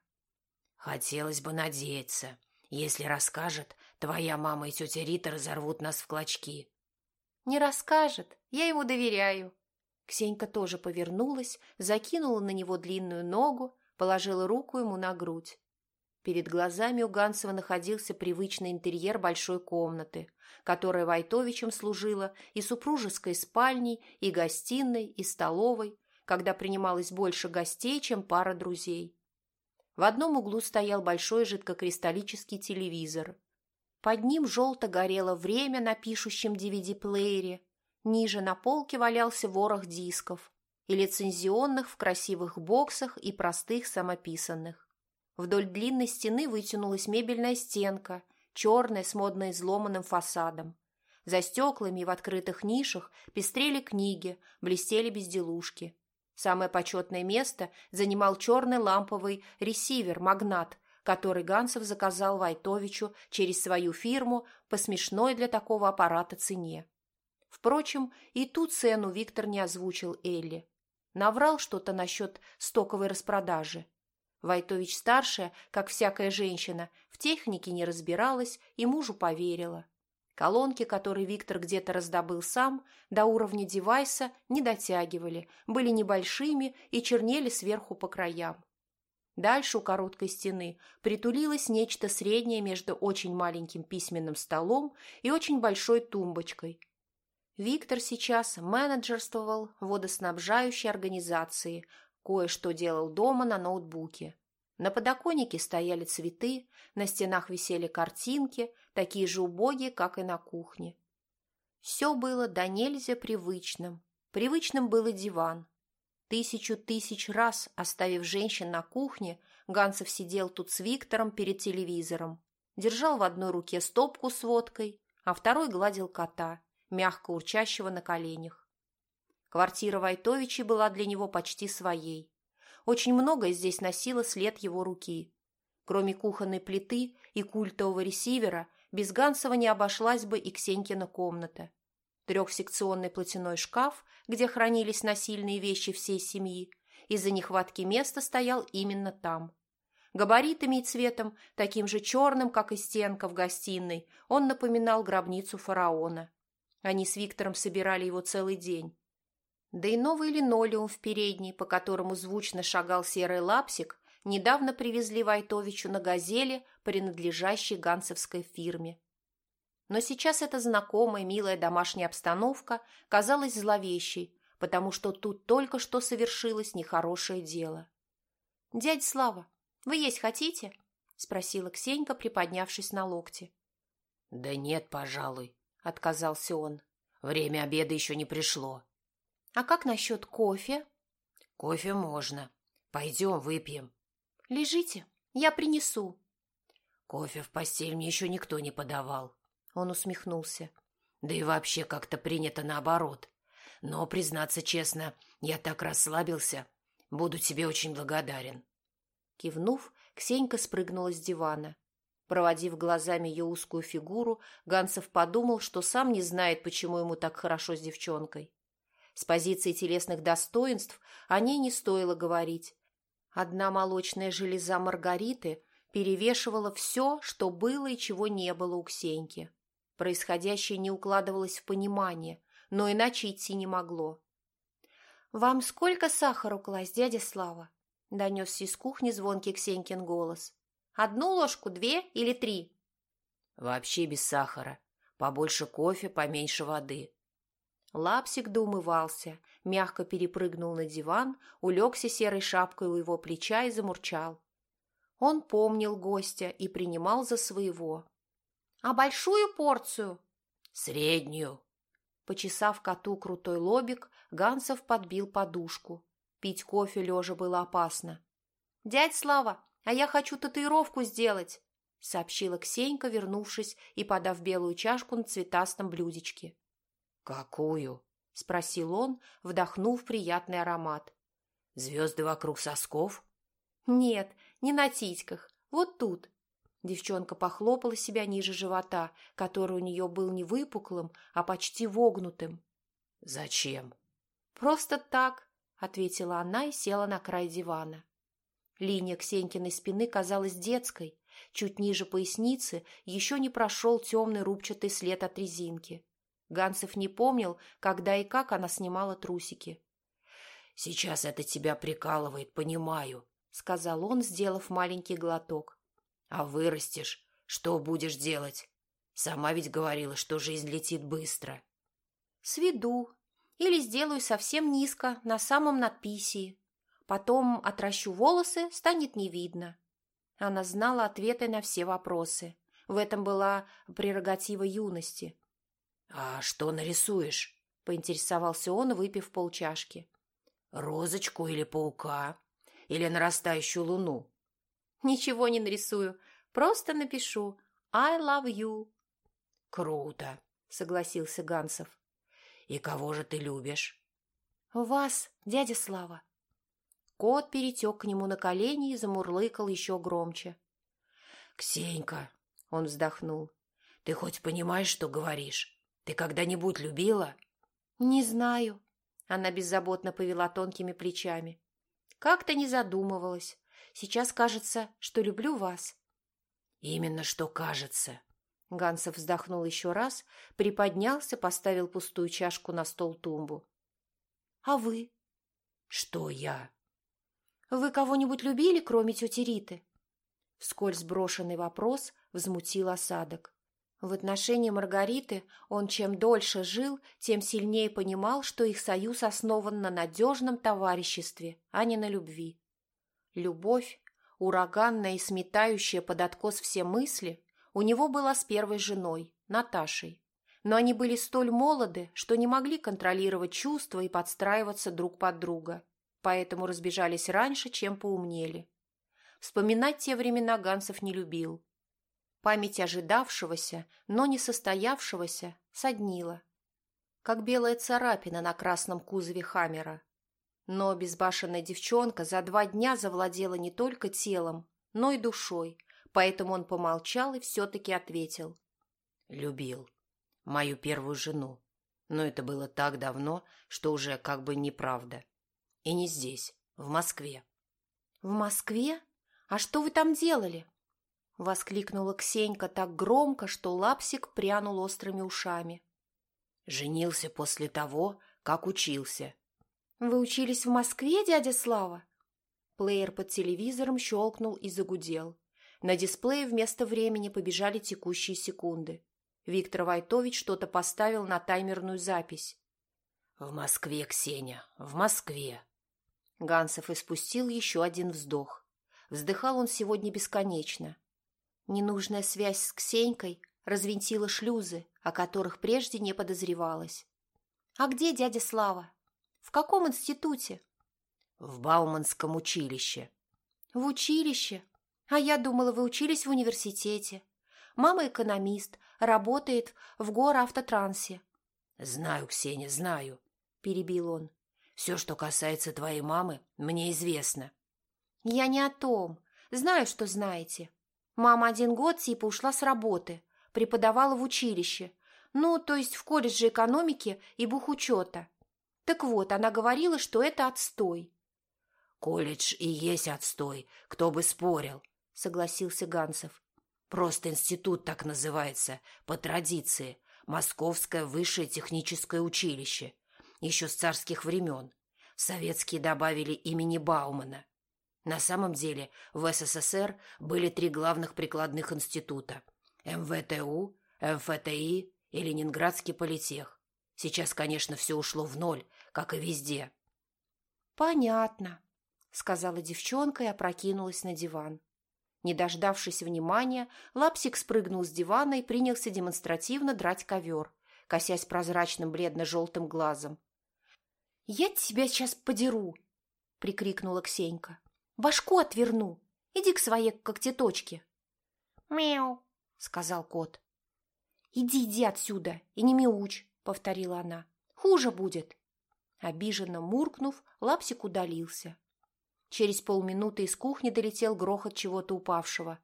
«Хотелось бы надеяться. Если расскажет, твоя мама и тетя Рита разорвут нас в клочки». «Не расскажет, я ему доверяю». Ксенька тоже повернулась, закинула на него длинную ногу, положила руку ему на грудь. Перед глазами у Ганцева находился привычный интерьер большой комнаты, которая Войтовичем служила и супружеской спальней, и гостиной, и столовой, когда принималось больше гостей, чем пара друзей. В одном углу стоял большой жидкокристаллический телевизор. Под ним желто горело время на пишущем DVD-плеере. Ниже на полке валялся ворох дисков, и лицензионных в красивых боксах, и простых самописанных. Вдоль длинной стены вытянулась мебельная стенка, черная с модно изломанным фасадом. За стеклами в открытых нишах пестрели книги, блестели безделушки. Самое почетное место занимал черный ламповый ресивер «Магнат», который Гансов заказал Вайтовичу через свою фирму по смешной для такого аппарата цене. Впрочем, и ту цену Виктор не озвучил Элли. Наврал что-то насчет стоковой распродажи. Войтович-старшая, как всякая женщина, в технике не разбиралась и мужу поверила. Колонки, которые Виктор где-то раздобыл сам, до уровня девайса не дотягивали, были небольшими и чернели сверху по краям. Дальше у короткой стены притулилось нечто среднее между очень маленьким письменным столом и очень большой тумбочкой. Виктор сейчас менеджерствовал в водоснабжающей организации, Кое-что делал дома на ноутбуке. На подоконнике стояли цветы, на стенах висели картинки, такие же убогие, как и на кухне. Все было до нельзя привычным. Привычным был и диван. Тысячу тысяч раз, оставив женщин на кухне, Ганцев сидел тут с Виктором перед телевизором. Держал в одной руке стопку с водкой, а второй гладил кота, мягко урчащего на коленях. Квартира Войтовичей была для него почти своей. Очень многое здесь носило след его руки. Кроме кухонной плиты и культового ресивера, без Ганцева не обошлась бы и Ксенькина комната. Трехсекционный платяной шкаф, где хранились насильные вещи всей семьи, из-за нехватки места стоял именно там. Габаритами и цветом, таким же черным, как и стенка в гостиной, он напоминал гробницу фараона. Они с Виктором собирали его целый день. Да и новый линолеум в передней, по которому звучно шагал серый лапсик, недавно привезли Войтовичу на «Газели», принадлежащей ганцевской фирме. Но сейчас эта знакомая, милая домашняя обстановка казалась зловещей, потому что тут только что совершилось нехорошее дело. «Дядь Слава, вы есть хотите?» – спросила Ксенька, приподнявшись на локте. «Да нет, пожалуй», – отказался он. «Время обеда еще не пришло». «А как насчет кофе?» «Кофе можно. Пойдем выпьем». «Лежите, я принесу». «Кофе в постель мне еще никто не подавал». Он усмехнулся. «Да и вообще как-то принято наоборот. Но, признаться честно, я так расслабился. Буду тебе очень благодарен». Кивнув, Ксенька спрыгнула с дивана. Проводив глазами ее узкую фигуру, Ганцев подумал, что сам не знает, почему ему так хорошо с девчонкой. С позиции телесных достоинств о ней не стоило говорить. Одна молочная железа Маргариты перевешивала все, что было и чего не было у Ксеньки. Происходящее не укладывалось в понимание, но иначе идти не могло. «Вам сколько сахара класть, дядя Слава?» – донесся из кухни звонкий Ксенькин голос. «Одну ложку, две или три?» «Вообще без сахара. Побольше кофе, поменьше воды», Лапсик доумывался, мягко перепрыгнул на диван, улегся серой шапкой у его плеча и замурчал. Он помнил гостя и принимал за своего. «А большую порцию?» «Среднюю». Почесав коту крутой лобик, Гансов подбил подушку. Пить кофе лежа было опасно. «Дядь Слава, а я хочу татуировку сделать!» сообщила Ксенька, вернувшись и подав белую чашку на цветастом блюдечке. «Какую?» – спросил он, вдохнув приятный аромат. «Звезды вокруг сосков?» «Нет, не на титьках. Вот тут». Девчонка похлопала себя ниже живота, который у нее был не выпуклым, а почти вогнутым. «Зачем?» «Просто так», — ответила она и села на край дивана. Линия Ксенькиной спины казалась детской. Чуть ниже поясницы еще не прошел темный рубчатый след от резинки. Ганцев не помнил, когда и как она снимала трусики. «Сейчас это тебя прикалывает, понимаю», — сказал он, сделав маленький глоток. «А вырастешь, что будешь делать? Сама ведь говорила, что жизнь летит быстро». «Сведу. Или сделаю совсем низко, на самом надписии. Потом отращу волосы, станет не видно». Она знала ответы на все вопросы. В этом была прерогатива юности. «А что нарисуешь?» – поинтересовался он, выпив полчашки. «Розочку или паука? Или нарастающую луну?» «Ничего не нарисую, просто напишу «I love you». «Круто», – согласился Гансов. «И кого же ты любишь?» «Вас, дядя Слава». Кот перетек к нему на колени и замурлыкал еще громче. «Ксенька», — он вздохнул, — «ты хоть понимаешь, что говоришь?» Ты когда-нибудь любила? Не знаю. Она беззаботно повела тонкими плечами. Как-то не задумывалась. Сейчас кажется, что люблю вас. Именно что кажется. Гансов вздохнул еще раз, приподнялся, поставил пустую чашку на стол-тумбу. А вы? Что я? Вы кого-нибудь любили, кроме тети Риты? Вскользь брошенный вопрос взмутил осадок. В отношении Маргариты он чем дольше жил, тем сильнее понимал, что их союз основан на надежном товариществе, а не на любви. Любовь, ураганная и сметающая под откос все мысли, у него была с первой женой, Наташей. Но они были столь молоды, что не могли контролировать чувства и подстраиваться друг под друга. поэтому разбежались раньше, чем поумнели. Вспоминать те времена Гансов не любил. Память ожидавшегося, но не состоявшегося, соднила. Как белая царапина на красном кузове Хаммера. Но безбашенная девчонка за два дня завладела не только телом, но и душой, поэтому он помолчал и все-таки ответил. «Любил. Мою первую жену. Но это было так давно, что уже как бы неправда. И не здесь, в Москве». «В Москве? А что вы там делали?» Воскликнула Ксенька так громко, что лапсик прянул острыми ушами. «Женился после того, как учился», «Вы учились в Москве, дядя Слава?» Плеер под телевизором щелкнул и загудел. На дисплее вместо времени побежали текущие секунды. Виктор Войтович что-то поставил на таймерную запись. «В Москве, Ксения, в Москве!» Гансов испустил еще один вздох. Вздыхал он сегодня бесконечно. Ненужная связь с Ксенькой развинтила шлюзы, о которых прежде не подозревалось. «А где дядя Слава?» В каком институте? В Бауманском училище. В училище? А я думала, вы учились в университете. Мама экономист, работает в гороавтотрансе. Знаю, Ксения, знаю, перебил он. Все, что касается твоей мамы, мне известно. Я не о том. Знаю, что знаете. Мама один год типа ушла с работы, преподавала в училище, ну, то есть в колледже экономики и бухучета. Так вот, она говорила, что это отстой. «Колледж и есть отстой, кто бы спорил», — согласился Гансов. «Просто институт так называется, по традиции. Московское высшее техническое училище. Еще с царских времен. Советские добавили имени Баумана. На самом деле в СССР были три главных прикладных института – МВТУ, МФТИ и Ленинградский политех. Сейчас, конечно, все ушло в ноль, как и везде. «Понятно», — сказала девчонка и опрокинулась на диван. Не дождавшись внимания, Лапсик спрыгнул с дивана и принялся демонстративно драть ковер, косясь прозрачным бледно-желтым глазом. «Я тебя сейчас подеру!» — прикрикнула Ксенька. «Башку отверну! Иди к своей когтеточке!» «Мяу!» — сказал кот. «Иди, иди отсюда и не мяучь!» — повторила она. «Хуже будет!» Обиженно муркнув, Лапсик удалился. Через полминуты из кухни долетел грохот чего-то упавшего.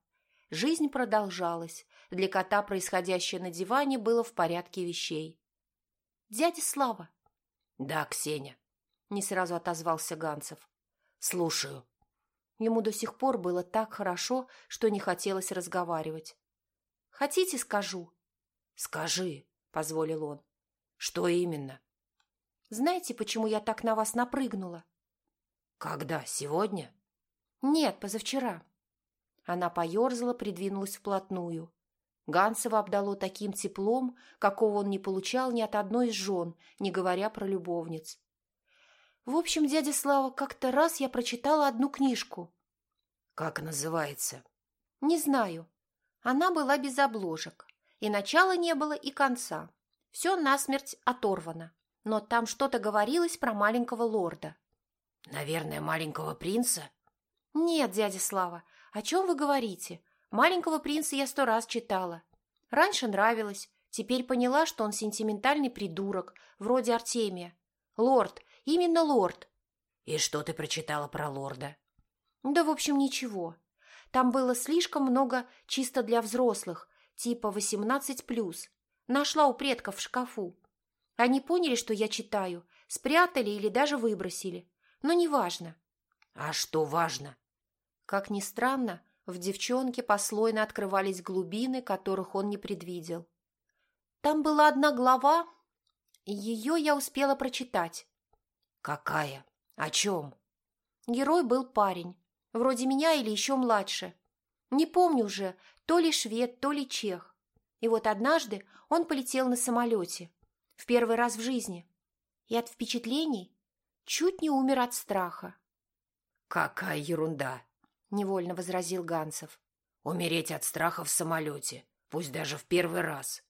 Жизнь продолжалась. Для кота происходящее на диване было в порядке вещей. «Дядя Слава!» «Да, Ксения!» — не сразу отозвался Ганцев. «Слушаю». Ему до сих пор было так хорошо, что не хотелось разговаривать. «Хотите, скажу?» «Скажи», — позволил он. «Что именно?» «Знаете, почему я так на вас напрыгнула?» «Когда? Сегодня?» «Нет, позавчера». Она поерзала, придвинулась вплотную. Ганцева обдало таким теплом, какого он не получал ни от одной из жен, не говоря про любовниц. В общем, дядя Слава, как-то раз я прочитала одну книжку. «Как называется?» «Не знаю. Она была без обложек. И начала не было, и конца. Все насмерть оторвано. Но там что-то говорилось про маленького лорда. Наверное, маленького принца? Нет, дядя Слава, о чем вы говорите? Маленького принца я сто раз читала. Раньше нравилось, теперь поняла, что он сентиментальный придурок, вроде Артемия. Лорд, именно лорд. И что ты прочитала про лорда? Да, в общем, ничего. Там было слишком много чисто для взрослых, типа 18+. Нашла у предков в шкафу. Они поняли, что я читаю, спрятали или даже выбросили. Но неважно. А что важно? Как ни странно, в девчонке послойно открывались глубины, которых он не предвидел. Там была одна глава, ее я успела прочитать. Какая? О чем? Герой был парень, вроде меня или еще младше. Не помню уже, то ли швед, то ли чех. И вот однажды он полетел на самолете. В первый раз в жизни. И от впечатлений чуть не умер от страха. «Какая ерунда!» – невольно возразил Ганцев. «Умереть от страха в самолете, пусть даже в первый раз».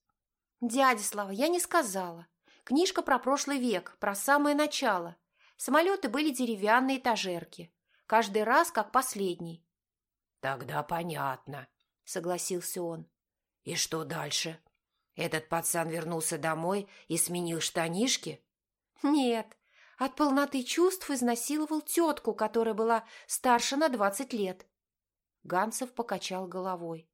«Дядя Слава, я не сказала. Книжка про прошлый век, про самое начало. Самолеты были деревянные этажерки. Каждый раз как последний. «Тогда понятно», — согласился он. «И что дальше? Этот пацан вернулся домой и сменил штанишки?» «Нет, от полноты чувств изнасиловал тетку, которая была старше на двадцать лет». Ганцев покачал головой.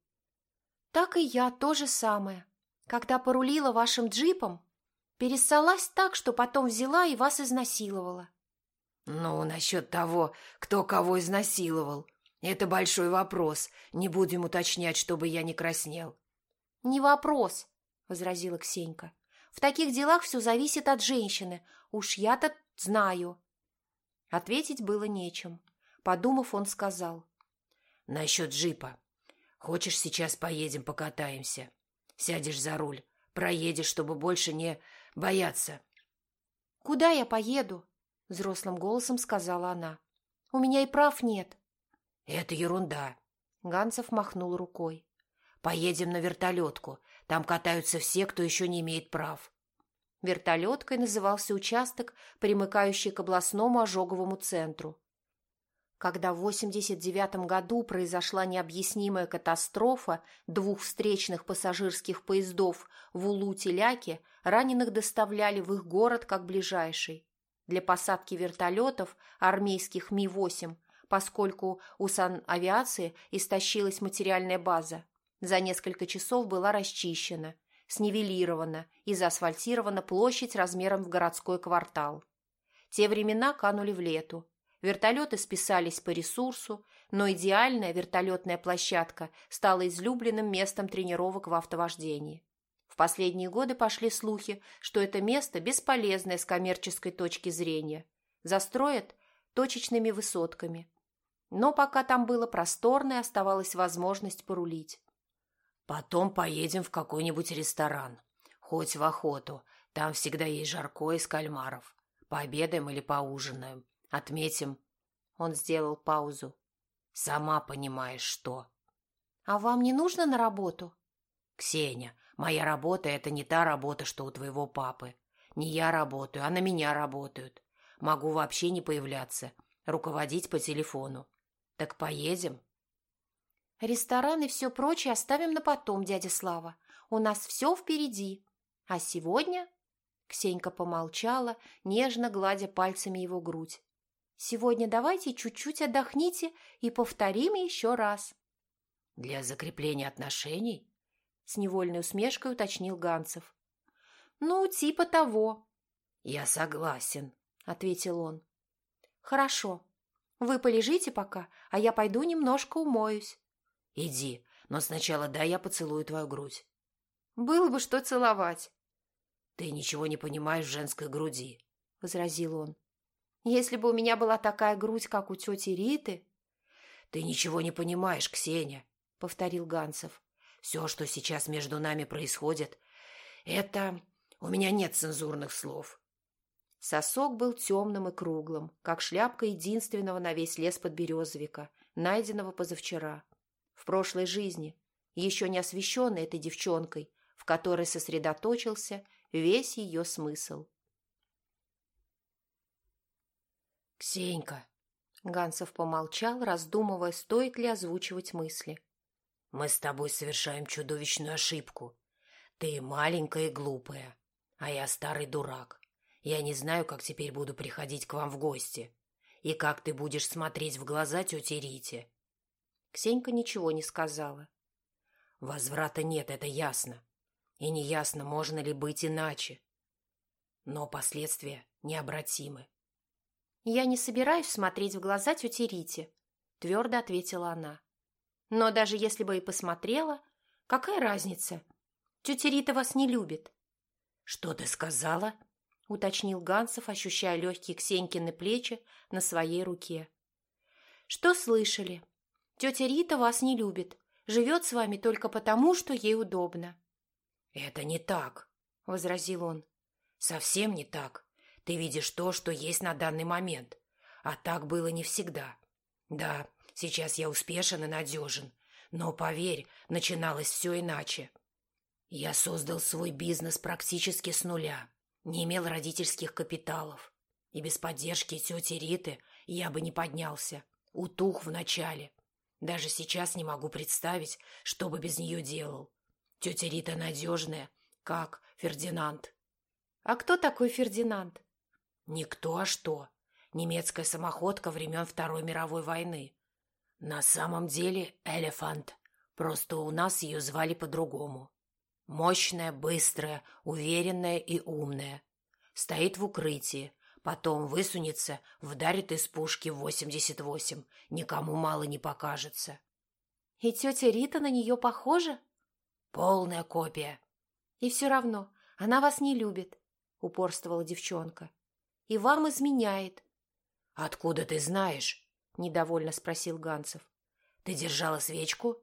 «Так и я то же самое. Когда порулила вашим джипом, перессалась так, что потом взяла и вас изнасиловала». «Ну, насчет того, кто кого изнасиловал, это большой вопрос. Не будем уточнять, чтобы я не краснел». «Не вопрос», — возразила Ксенька. «В таких делах все зависит от женщины. Уж я-то знаю». Ответить было нечем. Подумав, он сказал. «Насчет джипа. Хочешь, сейчас поедем покатаемся? Сядешь за руль, проедешь, чтобы больше не бояться». «Куда я поеду?» — взрослым голосом сказала она. «У меня и прав нет». «Это ерунда», — Ганцев махнул рукой. «Поедем на вертолетку. Там катаются все, кто еще не имеет прав». Вертолеткой назывался участок, примыкающий к областному ожоговому центру. Когда в 89 году произошла необъяснимая катастрофа двух встречных пассажирских поездов в Улу-Теляке, раненых доставляли в их город как ближайший. Для посадки вертолетов армейских Ми-8 поскольку у санавиации истощилась материальная база. За несколько часов была расчищена, снивелирована и заасфальтирована площадь размером в городской квартал. Те времена канули в лету. Вертолеты списались по ресурсу, но идеальная вертолетная площадка стала излюбленным местом тренировок в автовождении. Последние годы пошли слухи, что это место бесполезное с коммерческой точки зрения. Застроят точечными высотками, но пока там было просторно и оставалась возможность порулить. «Потом поедем в какой-нибудь ресторан. Хоть в охоту. Там всегда есть жаркое из кальмаров. Пообедаем или поужинаем. Отметим». Он сделал паузу. «Сама понимаешь, что». «А вам не нужно на работу?» «Ксения, моя работа – это не та работа, что у твоего папы. Не я работаю, а на меня работают. Могу вообще не появляться, руководить по телефону. Так поедем? Ресторан и все прочее оставим на потом, дядя Слава. У нас все впереди. А сегодня... Ксенька помолчала, нежно гладя пальцами его грудь. «Сегодня давайте чуть-чуть отдохните и повторим еще раз». «Для закрепления отношений?» С невольной усмешкой уточнил Ганцев. «Ну, типа того». «Я согласен», — ответил он. «Хорошо. Вы полежите пока, а я пойду немножко умоюсь. Иди, но сначала дай я поцелую твою грудь. Было бы что целовать. Ты ничего не понимаешь в женской груди, возразил он. Если бы у меня была такая грудь, как у тети Риты... Ты ничего не понимаешь, Ксения, повторил Ганцев. Все, что сейчас между нами происходит, это... У меня нет цензурных слов. Сосок был темным и круглым, как шляпка единственного на весь лес подберезовика, найденного позавчера. В прошлой жизни, еще не освещенной этой девчонкой, в которой сосредоточился весь ее смысл. «Ксенька!» Гансов помолчал, раздумывая, стоит ли озвучивать мысли. «Мы с тобой совершаем чудовищную ошибку. Ты маленькая и глупая, а я старый дурак. Я не знаю, как теперь буду приходить к вам в гости. И как ты будешь смотреть в глаза тете Рите?» Ксенька ничего не сказала. «Возврата нет, это ясно. И неясно, можно ли быть иначе. Но последствия необратимы». «Я не собираюсь смотреть в глаза тете Рите», — твердо ответила она. «Но даже если бы и посмотрела, какая разница? Тетя Рита вас не любит». «Что ты сказала?» — уточнил Гансов, ощущая легкие Ксенькины плечи на своей руке. «Что слышали? Тетя Рита вас не любит. Живет с вами только потому, что ей удобно». «Это не так», — возразил он. «Совсем не так. Ты видишь то, что есть на данный момент. А так было не всегда. Да, сейчас я успешен и надежен. Но, поверь, начиналось все иначе. Я создал свой бизнес практически с нуля. Не имел родительских капиталов. И без поддержки тети Риты я бы не поднялся. Утух вначале. Даже сейчас не могу представить, что бы без нее делал. Тетя Рита надежная, как Фердинанд. А кто такой Фердинанд? Никто, а что? Немецкая самоходка времен Второй мировой войны. На самом деле Элефант. Просто у нас ее звали по-другому. Мощная, быстрая, уверенная и умная. Стоит в укрытии, потом высунется, вдарит из пушки в 88. Никому мало не покажется. И тетя Рита на нее похожа? Полная копия. И все равно она вас не любит, упорствовала девчонка. И вам изменяет. Откуда ты знаешь? Недовольно спросил Ганцев. Ты держала свечку?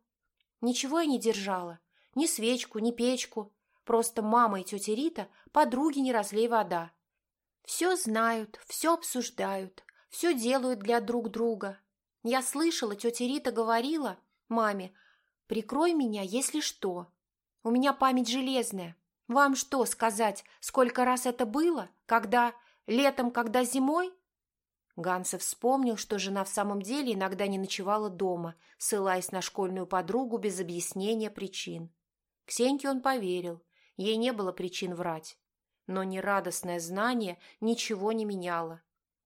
Ничего я не держала. Ни свечку, ни печку. Просто мама и тетя Рита подруги не разлей вода. Все знают, все обсуждают, все делают для друг друга. Я слышала, тетя Рита говорила маме, прикрой меня, если что. У меня память железная. Вам что сказать, сколько раз это было? Когда? Летом, когда зимой? Гансов вспомнил, что жена в самом деле иногда не ночевала дома, ссылаясь на школьную подругу без объяснения причин. Ксеньке он поверил, ей не было причин врать. Но нерадостное знание ничего не меняло.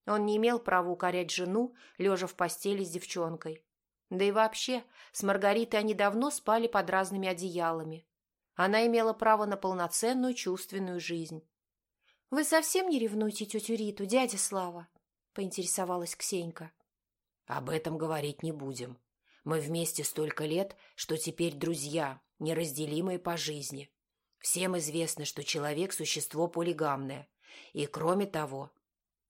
Он не имел права укорять жену, лежа в постели с девчонкой. Да и вообще, с Маргаритой они давно спали под разными одеялами. Она имела право на полноценную чувственную жизнь. «Вы совсем не ревнуете тетю Риту, дядя Слава?» – поинтересовалась Ксенька. «Об этом говорить не будем. Мы вместе столько лет, что теперь друзья, неразделимые по жизни. Всем известно, что человек – существо полигамное. И кроме того...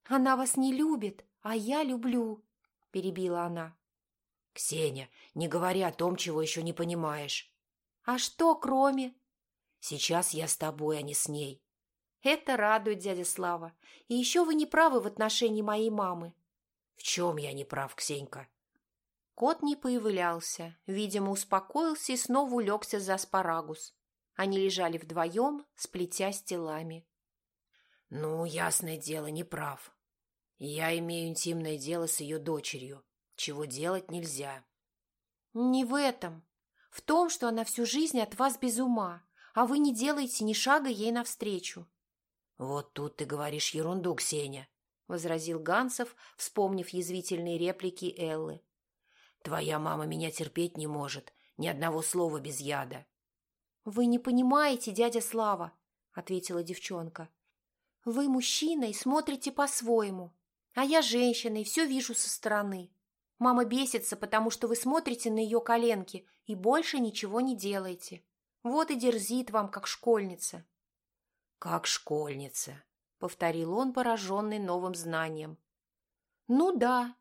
«Она вас не любит, а я люблю», – перебила она. «Ксения, не говори о том, чего еще не понимаешь». «А что кроме?» «Сейчас я с тобой, а не с ней». «Это радует, дядя Слава. И еще вы не правы в отношении моей мамы». «В чем я не прав, Ксенька?» Кот не появлялся, видимо, успокоился и снова улегся за аспарагус. Они лежали вдвоем, сплетясь телами. «Ну, ясное дело, не прав. Я имею интимное дело с ее дочерью, чего делать нельзя». «Не в этом. В том, что она всю жизнь от вас без ума, а вы не делаете ни шага ей навстречу». «Вот тут ты говоришь ерунду, Ксения», — возразил Гансов, вспомнив язвительные реплики Эллы. Твоя мама меня терпеть не может, ни одного слова без яда. Вы не понимаете, дядя Слава, ответила девчонка. Вы мужчина и смотрите по-своему, а я женщина и все вижу со стороны. Мама бесится, потому что вы смотрите на ее коленки и больше ничего не делаете. Вот и дерзит вам, как школьница. Как школьница, повторил он, пораженный новым знанием. Ну да,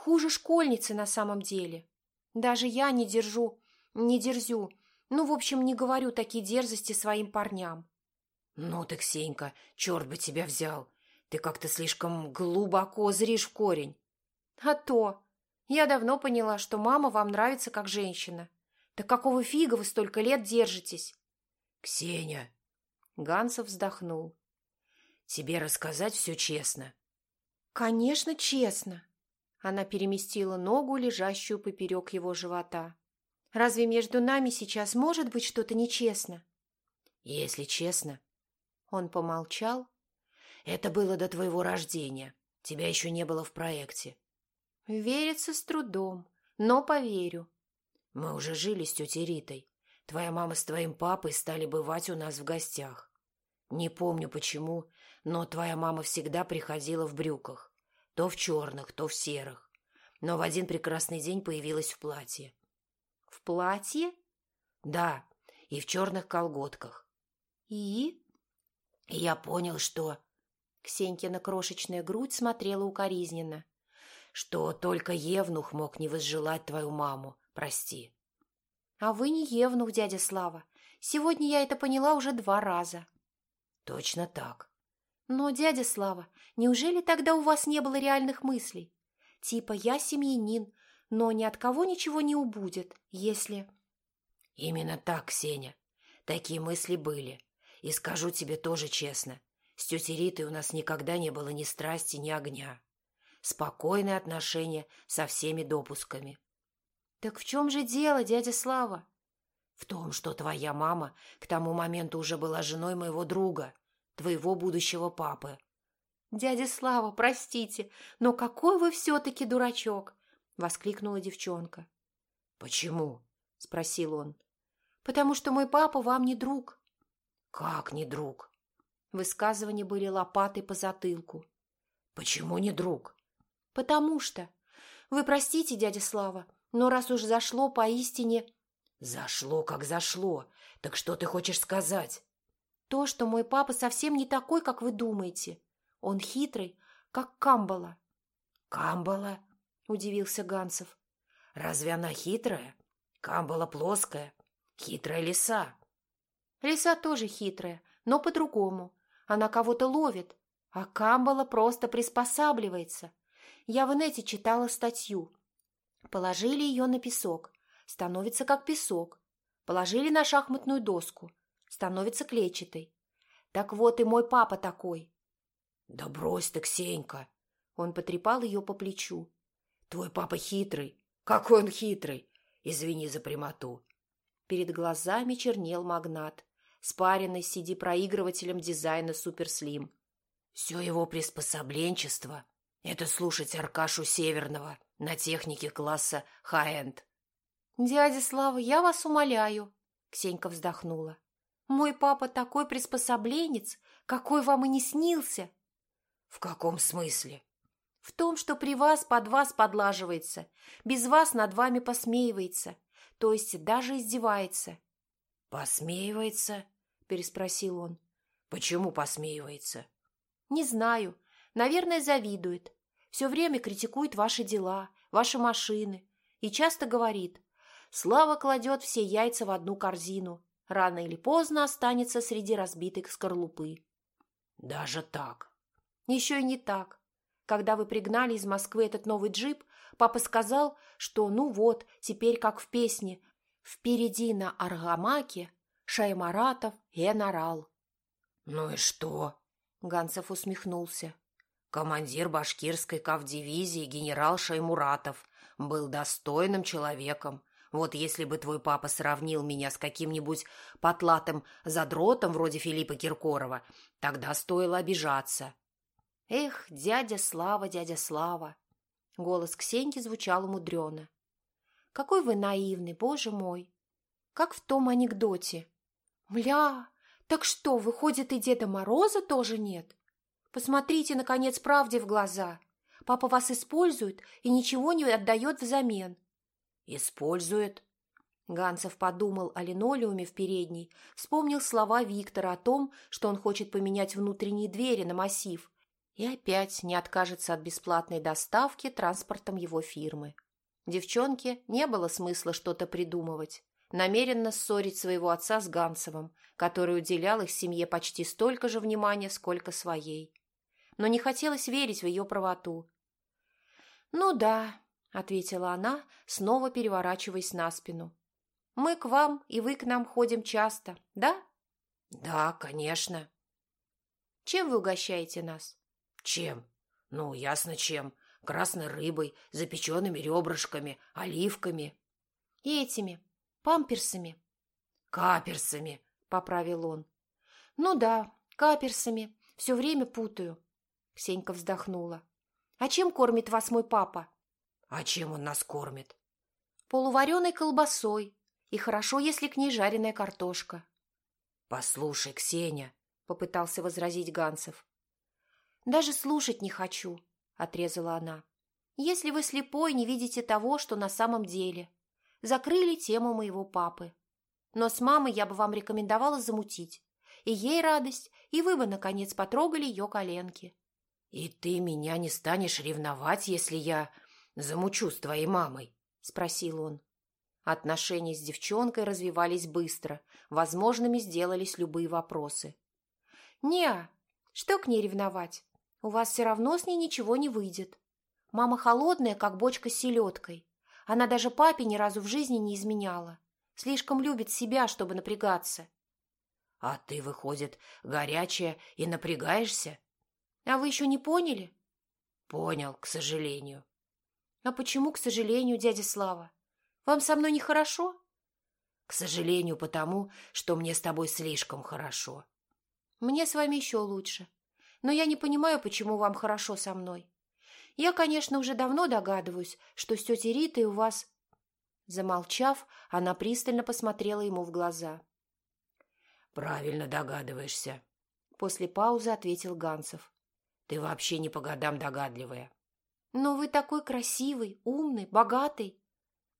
Хуже школьницы на самом деле. Даже я не держу, не дерзю. Ну, в общем, не говорю такие дерзости своим парням. Ну ты, Ксенька, черт бы тебя взял. Ты как-то слишком глубоко зришь в корень. А то. Я давно поняла, что мама вам нравится как женщина. Так какого фига вы столько лет держитесь? Ксения. Гансов вздохнул. Тебе рассказать все честно? Конечно, честно. Она переместила ногу, лежащую поперек его живота. «Разве между нами сейчас может быть что-то нечестно?» «Если честно...» Он помолчал. «Это было до твоего рождения. Тебя еще не было в проекте». «Верится с трудом, но поверю». «Мы уже жили с тетей Ритой. Твоя мама с твоим папой стали бывать у нас в гостях. Не помню почему, но твоя мама всегда приходила в брюках. То в черных, то в серых. Но в один прекрасный день появилась в платье. В платье? Да, и в черных колготках. И? И я понял, что... Ксенькина крошечная грудь смотрела укоризненно. Что только Евнух мог не возжелать твою маму, прости. А вы не Евнух, дядя Слава. Сегодня я это поняла уже два раза. Точно так. Но, дядя Слава, неужели тогда у вас не было реальных мыслей? Типа я семьянин, но ни от кого ничего не убудет, если... Именно так, Сеня. Такие мысли были. И скажу тебе тоже честно. С тетей у нас никогда не было ни страсти, ни огня. Спокойные отношения со всеми допусками. Так в чем же дело, дядя Слава? В том, что твоя мама к тому моменту уже была женой моего друга, твоего будущего папы. «Дядя Слава, простите, но какой вы все-таки дурачок!» — воскликнула девчонка. «Почему?» — спросил он. «Потому что мой папа вам не друг». «Как не друг?» Высказывания были лопатой по затылку. «Почему не друг?» «Потому что. Вы простите, дядя Слава, но раз уж зашло поистине...» «Зашло, как зашло. Так что ты хочешь сказать?» «То, что мой папа совсем не такой, как вы думаете. Он хитрый, как Камбала. Камбала? Удивился Гансов. Разве она хитрая? Камбала плоская. Хитрая лиса. Лиса тоже хитрая, но по-другому. Она кого-то ловит, а Камбала просто приспосабливается. Я в инете читала статью. Положили ее на песок. Становится как песок. Положили на шахматную доску. Становится клетчатой. Так вот и мой папа такой. «Да брось ты, Ксенька!» Он потрепал ее по плечу. «Твой папа хитрый. Какой он хитрый! Извини за прямоту». Перед глазами чернел Magnat, спаренный CD-проигрывателем дизайна Super Slim. «Все его приспособленчество — это слушать Аркашу Северного на технике класса high-end». «Дядя Слава, я вас умоляю!» — Ксенька вздохнула. «Мой папа такой приспособленец, какой вам и не снился!» «В каком смысле?» «В том, что при вас под вас подлаживается, без вас над вами посмеивается, то есть даже издевается». «Посмеивается?» – переспросил он. «Почему посмеивается?» «Не знаю. Наверное, завидует. Все время критикует ваши дела, ваши машины. И часто говорит, Слава кладет все яйца в одну корзину. Рано или поздно останется среди разбитой скорлупы». «Даже так?» Еще и не так. Когда вы пригнали из Москвы этот новый джип, папа сказал, что ну вот, теперь как в песне «Впереди на Аргамаке Шаймаратов и Энарал». «Ну и что?» — Ганцев усмехнулся. «Командир башкирской кавдивизии генерал Шаймуратов был достойным человеком. Вот если бы твой папа сравнил меня с каким-нибудь потлатым задротом вроде Филиппа Киркорова, тогда стоило обижаться. «Эх, дядя Слава, дядя Слава!» Голос Ксеньки звучал умудренно. «Какой вы наивный, боже мой! Как в том анекдоте. Мля, так что, выходит, и Деда Мороза тоже нет? Посмотрите, наконец, правде в глаза. Папа вас использует и ничего не отдает взамен». «Использует?» Ганцев подумал о линолеуме в передней, вспомнил слова Виктора о том, что он хочет поменять внутренние двери на массив, и опять не откажется от бесплатной доставки транспортом его фирмы. Девчонке не было смысла что-то придумывать, намеренно ссорить своего отца с Гансовым, который уделял их семье почти столько же внимания, сколько своей. Но не хотелось верить в ее правоту. «Ну да», — ответила она, снова переворачиваясь на спину. «Мы к вам, и вы к нам ходим часто, да?» «Да, конечно». «Чем вы угощаете нас?» Чем? Ну, ясно чем. Красной рыбой, запеченными ребрышками, оливками. И этими, памперсами. Каперсами, поправил он. Ну да, каперсами. Все время путаю. Ксенька вздохнула. А чем кормит вас мой папа? А чем он нас кормит? Полувареной колбасой. И хорошо, если к ней жареная картошка. Послушай, Ксения, попытался возразить Ганцев. «Даже слушать не хочу», — отрезала она. «Если вы слепой, не видите того, что на самом деле. Закрыли тему моего папы. Но с мамой я бы вам рекомендовала замутить. И ей радость, и вы бы, наконец, потрогали ее коленки». «И ты меня не станешь ревновать, если я замучу с твоей мамой?» — спросил он. Отношения с девчонкой развивались быстро, возможными сделались любые вопросы. «Не, что к ней ревновать? У вас все равно с ней ничего не выйдет. Мама холодная, как бочка с селедкой. Она даже папе ни разу в жизни не изменяла. Слишком любит себя, чтобы напрягаться. А ты, выходит, горячая и напрягаешься? А вы еще не поняли? Понял, к сожалению. А почему, к сожалению, дядя Слава? Вам со мной нехорошо? К сожалению, потому, что мне с тобой слишком хорошо. Мне с вами еще лучше. Но я не понимаю, почему вам хорошо со мной. Я, конечно, уже давно догадываюсь, что с тетей Ритой у вас... Замолчав, она пристально посмотрела ему в глаза. «Правильно догадываешься», — после паузы ответил Ганцев. «Ты вообще не по годам догадливая». «Но вы такой красивый, умный, богатый.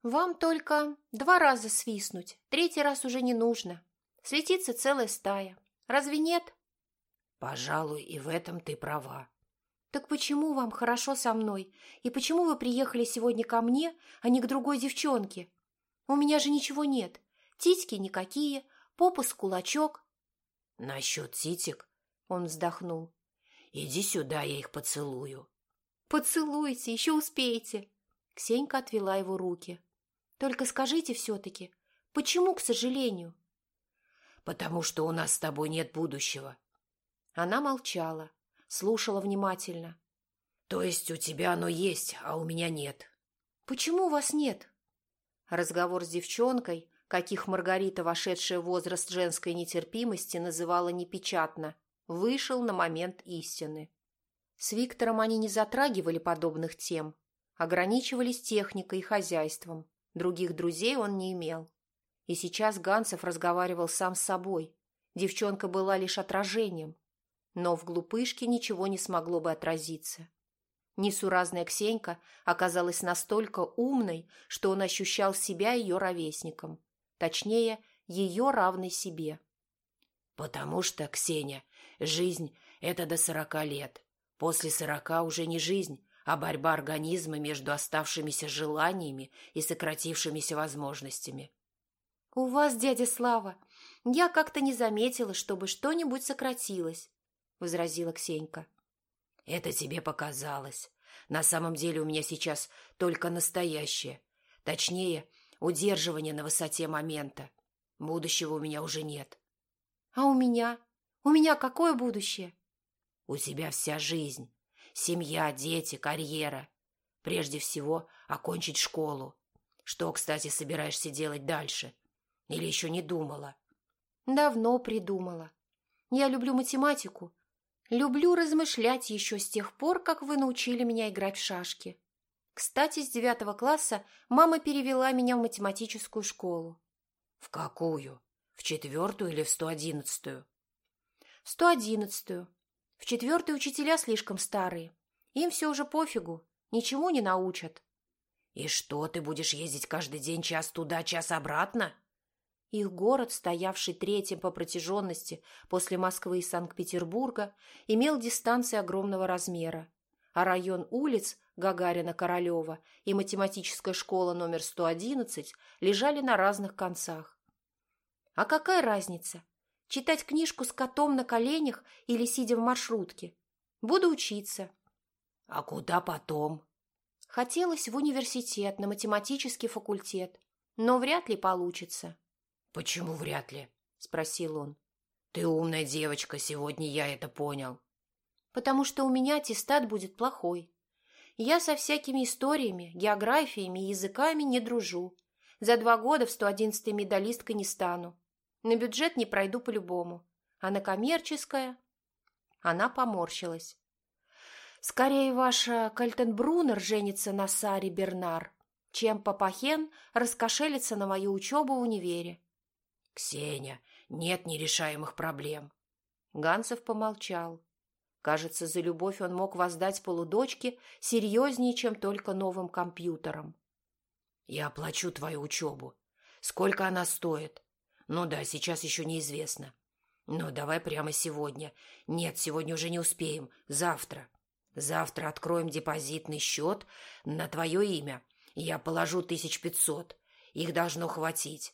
Вам только два раза свистнуть, третий раз уже не нужно. Слетится целая стая. Разве нет?» «Пожалуй, и в этом ты права». «Так почему вам хорошо со мной? И почему вы приехали сегодня ко мне, а не к другой девчонке? У меня же ничего нет. Титьки никакие, попа с кулачок». «Насчет титик?» – он вздохнул. «Иди сюда, я их поцелую». «Поцелуйте, еще успеете». Ксенька отвела его руки. «Только скажите все-таки, почему, к сожалению?» «Потому что у нас с тобой нет будущего». Она молчала, слушала внимательно. «То есть у тебя оно есть, а у меня нет?» «Почему у вас нет?» Разговор с девчонкой, каких Маргарита, вошедшая в возраст женской нетерпимости, называла непечатно, вышел на момент истины. С Виктором они не затрагивали подобных тем, ограничивались техникой и хозяйством. Других друзей он не имел. И сейчас Ганцев разговаривал сам с собой. Девчонка была лишь отражением, но в глупышке ничего не смогло бы отразиться. Несуразная Ксенька оказалась настолько умной, что он ощущал себя ее ровесником, точнее, ее равной себе. «Потому что, Ксения, жизнь – это до сорока лет. После сорока уже не жизнь, а борьба организма между оставшимися желаниями и сократившимися возможностями». «У вас, дядя Слава, я как-то не заметила, чтобы что-нибудь сократилось возразила Ксенька. Это тебе показалось. На самом деле у меня сейчас только настоящее. Точнее, удерживание на высоте момента. Будущего у меня уже нет. А у меня? У меня какое будущее? У тебя вся жизнь. Семья, дети, карьера. Прежде всего, окончить школу. Что, кстати, собираешься делать дальше? Или еще не думала? Давно придумала. Я люблю математику Люблю размышлять еще с тех пор, как вы научили меня играть в шашки. Кстати, с девятого класса мама перевела меня в математическую школу. В какую? В четвертую или в сто одиннадцатую? В сто одиннадцатую. В четвертой учителя слишком старые. Им все уже пофигу, ничего не научат. И что, ты будешь ездить каждый день час туда, час обратно? Их город, стоявший третьим по протяженности после Москвы и Санкт-Петербурга, имел дистанции огромного размера, а район улиц Гагарина-Королева и математическая школа номер 111 лежали на разных концах. А какая разница? Читать книжку с котом на коленях или сидя в маршрутке? Буду учиться. А куда потом? Хотелось в университет, на математический факультет, но вряд ли получится. «Почему вряд ли?» – спросил он. «Ты умная девочка, сегодня я это понял». «Потому что у меня аттестат будет плохой. Я со всякими историями, географиями и языками не дружу. За два года в 111-й медалисткой не стану. На бюджет не пройду по-любому. А на коммерческое...» Она поморщилась. «Скорее ваша Кальтенбрунер женится на Саре Бернар, чем Папахен раскошелится на мою учебу в универе. «Ксения, нет нерешаемых проблем». Ганцев помолчал. Кажется, за любовь он мог воздать полудочке серьезнее, чем только новым компьютером. «Я оплачу твою учебу. Сколько она стоит? Ну да, сейчас еще неизвестно. Но давай прямо сегодня. Нет, сегодня уже не успеем. Завтра. Завтра откроем депозитный счет на твое имя. Я положу тысяч пятьсот. Их должно хватить.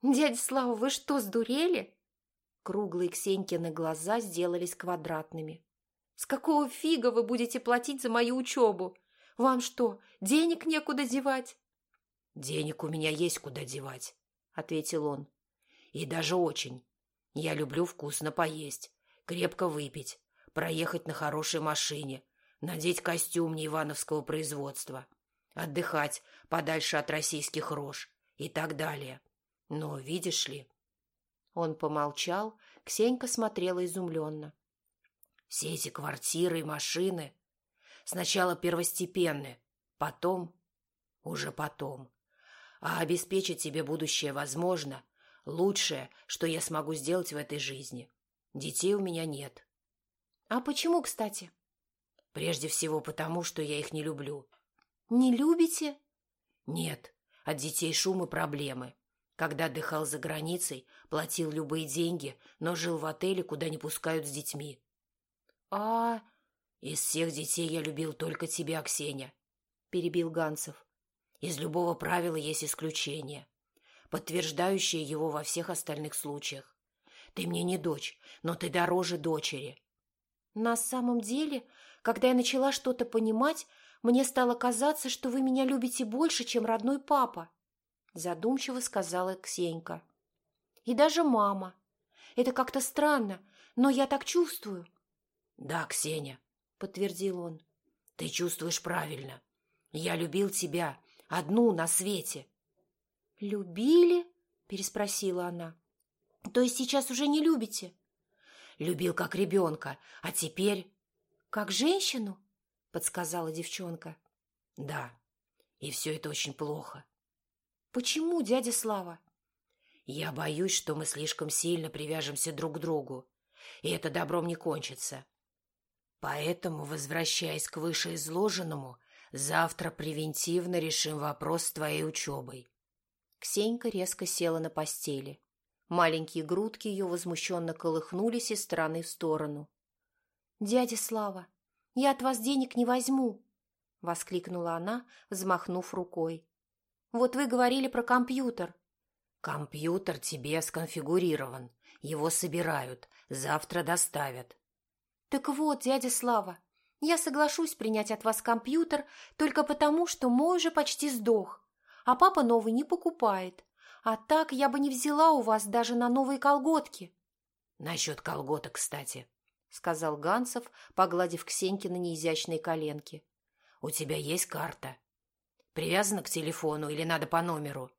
«Дядя Слава, вы что, сдурели?» Круглые Ксенькины глаза сделались квадратными. «С какого фига вы будете платить за мою учебу? Вам что, денег некуда девать?» «Денег у меня есть куда девать», — ответил он. «И даже очень. Я люблю вкусно поесть, крепко выпить, проехать на хорошей машине, надеть костюм не ивановского производства, отдыхать подальше от российских рож и так далее. Но, видишь ли...» Он помолчал, Ксенька смотрела изумленно. «Все эти квартиры и машины сначала первостепенны, потом, уже потом. А обеспечить себе будущее возможно, лучшее, что я смогу сделать в этой жизни. Детей у меня нет». «А почему, кстати?» «Прежде всего потому, что я их не люблю». «Не любите?» «Нет, от детей шум и проблемы. Когда отдыхал за границей, платил любые деньги, но жил в отеле, куда не пускают с детьми. А из всех детей я любил только тебя, Ксения, перебил Ганцев. Из любого правила есть исключение, подтверждающее его во всех остальных случаях. Ты мне не дочь, но ты дороже дочери. На самом деле, когда я начала что-то понимать, мне стало казаться, что вы меня любите больше, чем родной папа задумчиво сказала Ксенька. И даже мама. Это как-то странно, но я так чувствую. Да, Ксения, подтвердил он. Ты чувствуешь правильно. Я любил тебя, одну на свете. Любили? переспросила она. То есть сейчас уже не любите? Любил как ребенка, а теперь... Как женщину? подсказала девчонка. Да, и все это очень плохо. Почему, дядя Слава? Я боюсь, что мы слишком сильно привяжемся друг к другу, и это добром не кончится. Поэтому, возвращаясь к вышеизложенному, завтра превентивно решим вопрос с твоей учебой. Ксенька резко села на постели. Маленькие грудки ее возмущенно колыхнулись из стороны в сторону. «Дядя Слава, я от вас денег не возьму!» — воскликнула она, взмахнув рукой. Вот вы говорили про компьютер. Компьютер тебе сконфигурирован. Его собирают. Завтра доставят. Так вот, дядя Слава, я соглашусь принять от вас компьютер только потому, что мой уже почти сдох, а папа новый не покупает. А так я бы не взяла у вас даже на новые колготки. Насчет колготок, кстати, — сказал Ганцев, погладив Ксенькины неизящные коленки. У тебя есть карта? Привязана к телефону или надо по номеру?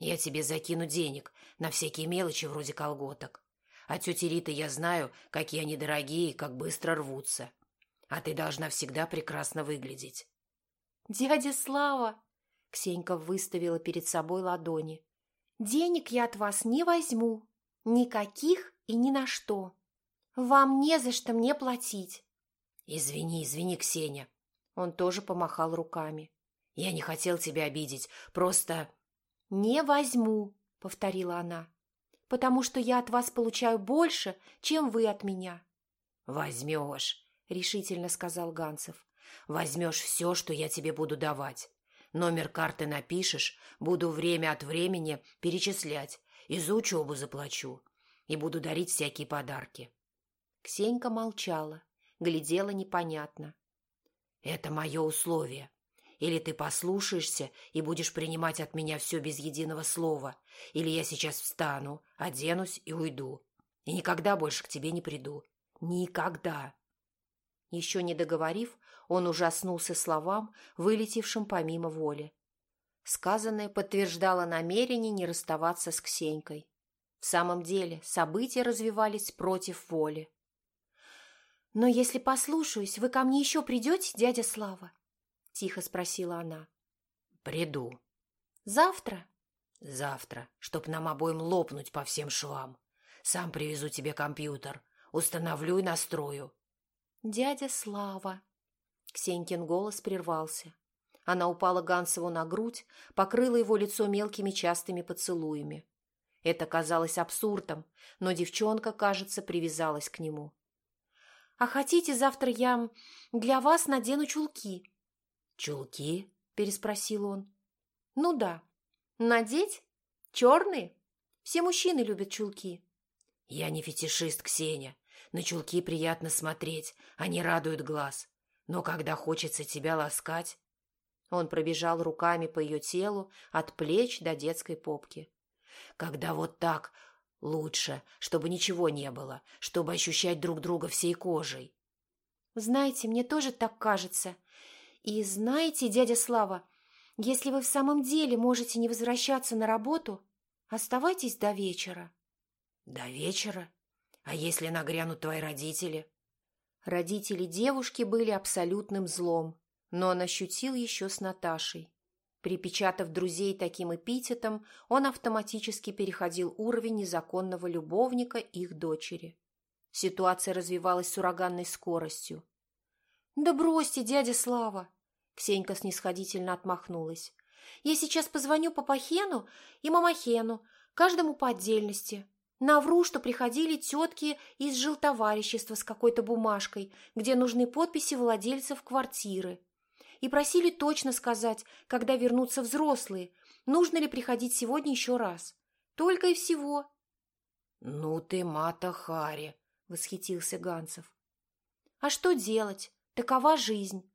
Я тебе закину денег на всякие мелочи вроде колготок. А тети Риты я знаю, какие они дорогие и как быстро рвутся. А ты должна всегда прекрасно выглядеть. «Дядя Слава!» Ксенька выставила перед собой ладони. «Денег я от вас не возьму. Никаких и ни на что. Вам не за что мне платить». «Извини, извини, Ксения». Он тоже помахал руками. Я не хотел тебя обидеть, просто...» «Не возьму», — повторила она, «потому что я от вас получаю больше, чем вы от меня». «Возьмешь», — решительно сказал Ганцев. «Возьмешь все, что я тебе буду давать. Номер карты напишешь, буду время от времени перечислять, и за учебу заплачу, и буду дарить всякие подарки». Ксенька молчала, глядела непонятно. «Это мое условие», или ты послушаешься и будешь принимать от меня все без единого слова, или я сейчас встану, оденусь и уйду. И никогда больше к тебе не приду. Никогда. Еще не договорив, он ужаснулся словам, вылетевшим помимо воли. Сказанное подтверждало намерение не расставаться с Ксенькой. В самом деле события развивались против воли. «Но если послушаюсь, вы ко мне еще придете, дядя Слава?» тихо спросила она. Приду. Завтра? Завтра, чтоб нам обоим лопнуть по всем швам. Сам привезу тебе компьютер, установлю и настрою. Дядя Слава. Ксенькин голос прервался. Она упала Гансову на грудь, покрыла его лицо мелкими частыми поцелуями. Это казалось абсурдом, но девчонка, кажется, привязалась к нему. «А хотите, завтра я для вас надену чулки?» «Чулки?» – переспросил он. «Ну да. Надеть? Черные? Все мужчины любят чулки». «Я не фетишист, Ксения. На чулки приятно смотреть, они радуют глаз. Но когда хочется тебя ласкать...» Он пробежал руками по ее телу от плеч до детской попки. «Когда вот так Лучше, чтобы ничего не было, чтобы ощущать друг друга всей кожей. Знаете, мне тоже так кажется. И знаете, дядя Слава, если вы в самом деле можете не возвращаться на работу, оставайтесь до вечера. До вечера? А если нагрянут твои родители? Родители девушки были абсолютным злом, но он ощутил еще с Наташей. Припечатав друзей таким эпитетом, он автоматически переходил уровень незаконного любовника их дочери. Ситуация развивалась с ураганной скоростью. «Да бросьте, дядя Слава!» Ксенька снисходительно отмахнулась. «Я сейчас позвоню Папахену и Мамахену, каждому по отдельности. Навру, что приходили тетки из жилтоварищества с какой-то бумажкой, где нужны подписи владельцев квартиры и просили точно сказать, когда вернутся взрослые, нужно ли приходить сегодня еще раз. Только и всего. — Ну ты, Мата Хари, — восхитился Ганцев. — А что делать? Такова жизнь.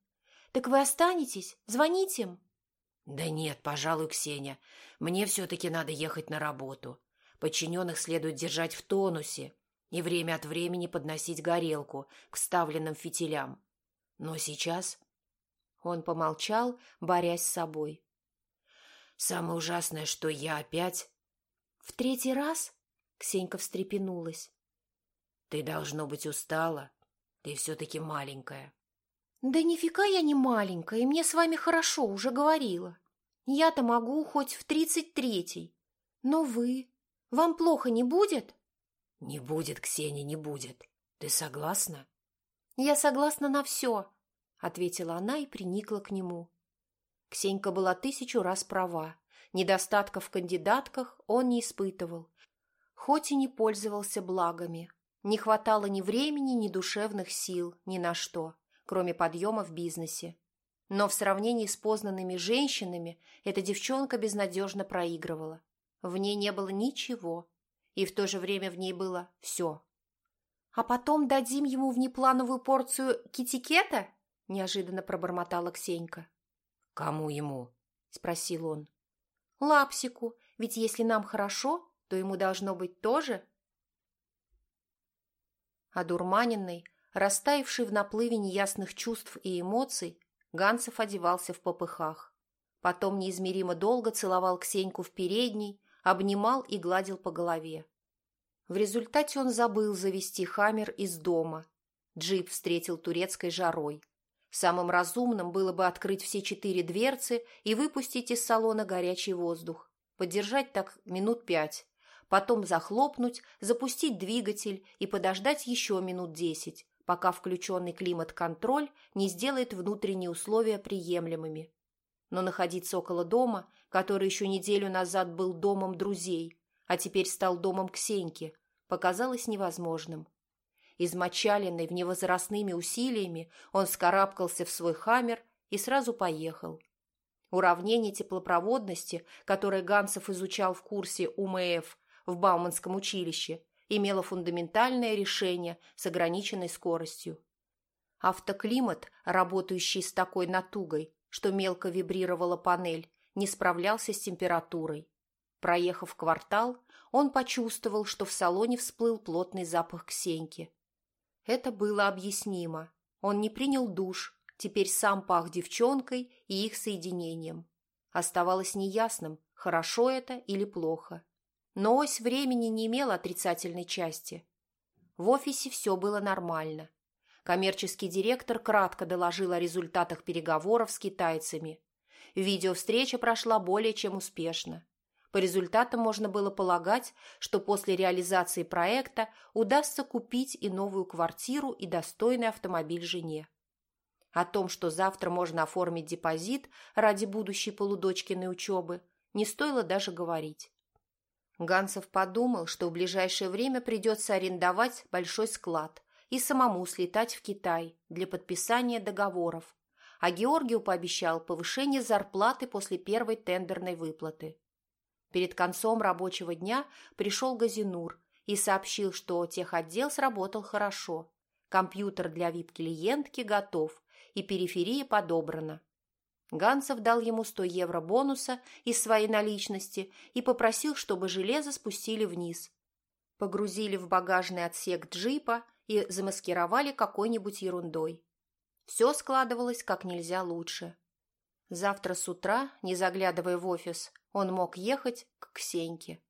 Так вы останетесь? Звоните им. — Да нет, пожалуй, Ксения. Мне все-таки надо ехать на работу. Подчиненных следует держать в тонусе и время от времени подносить горелку к вставленным фитилям. Но сейчас он помолчал, борясь с собой. «Самое ужасное, что я опять...» «В третий раз?» — Ксенька встрепенулась. «Ты, должно быть, устала. Ты все-таки маленькая». «Да нифига я не маленькая, и мне с вами хорошо, уже говорила. Я-то могу хоть в тридцать третий. Но вы... Вам плохо не будет?» «Не будет, Ксения, не будет. Ты согласна?» «Я согласна на все», — ответила она и приникла к нему. Ксенька была тысячу раз права. Недостатков в кандидатках он не испытывал, хоть и не пользовался благами. Не хватало ни времени, ни душевных сил, ни на что, кроме подъема в бизнесе. Но в сравнении с познанными женщинами эта девчонка безнадежно проигрывала. В ней не было ничего, и в то же время в ней было все. «А потом дадим ему внеплановую порцию китикета?» неожиданно пробормотала Ксенька. «Кому ему?» – спросил он. «Лапсику, ведь если нам хорошо, то ему должно быть тоже». Одурманенный, растаявший в наплыве неясных чувств и эмоций, Ганцев одевался в попыхах. Потом неизмеримо долго целовал Ксеньку в передней, обнимал и гладил по голове. В результате он забыл завести хаммер из дома. Джип встретил турецкой жарой. Самым разумным было бы открыть все четыре дверцы и выпустить из салона горячий воздух. Подержать так минут пять. Потом захлопнуть, запустить двигатель и подождать еще минут десять, пока включенный климат-контроль не сделает внутренние условия приемлемыми. Но находиться около дома, который еще неделю назад был домом друзей, а теперь стал домом Ксеньки, показалось невозможным. Измочаленный вневозрастными усилиями, он скарабкался в свой хаммер и сразу поехал. Уравнение теплопроводности, которое Ганцев изучал в курсе УМФ в Бауманском училище, имело фундаментальное решение с ограниченной скоростью. Автоклимат, работающий с такой натугой, что мелко вибрировала панель, не справлялся с температурой. Проехав квартал, он почувствовал, что в салоне всплыл плотный запах Ксеньки. Это было объяснимо. Он не принял душ, теперь сам пах девчонкой и их соединением. Оставалось неясным, хорошо это или плохо. Но ось времени не имела отрицательной части. В офисе все было нормально. Коммерческий директор кратко доложил о результатах переговоров с китайцами. Видеовстреча прошла более чем успешно. По результатам можно было полагать, что после реализации проекта удастся купить и новую квартиру, и достойный автомобиль жене. О том, что завтра можно оформить депозит ради будущей полудочкиной учебы, не стоило даже говорить. Ганцев подумал, что в ближайшее время придется арендовать большой склад и самому слетать в Китай для подписания договоров, а Георгию пообещал повышение зарплаты после первой тендерной выплаты. Перед концом рабочего дня пришел Газинур и сообщил, что техотдел сработал хорошо. Компьютер для вип-клиентки готов и периферия подобрана. Ганцев дал ему 100 евро бонуса из своей наличности и попросил, чтобы железо спустили вниз. Погрузили в багажный отсек джипа и замаскировали какой-нибудь ерундой. Все складывалось как нельзя лучше. Завтра с утра, не заглядывая в офис, он мог ехать к Ксеньке.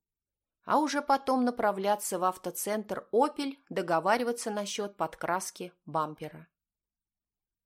А уже потом направляться в автоцентр «Опель» договариваться насчет подкраски бампера.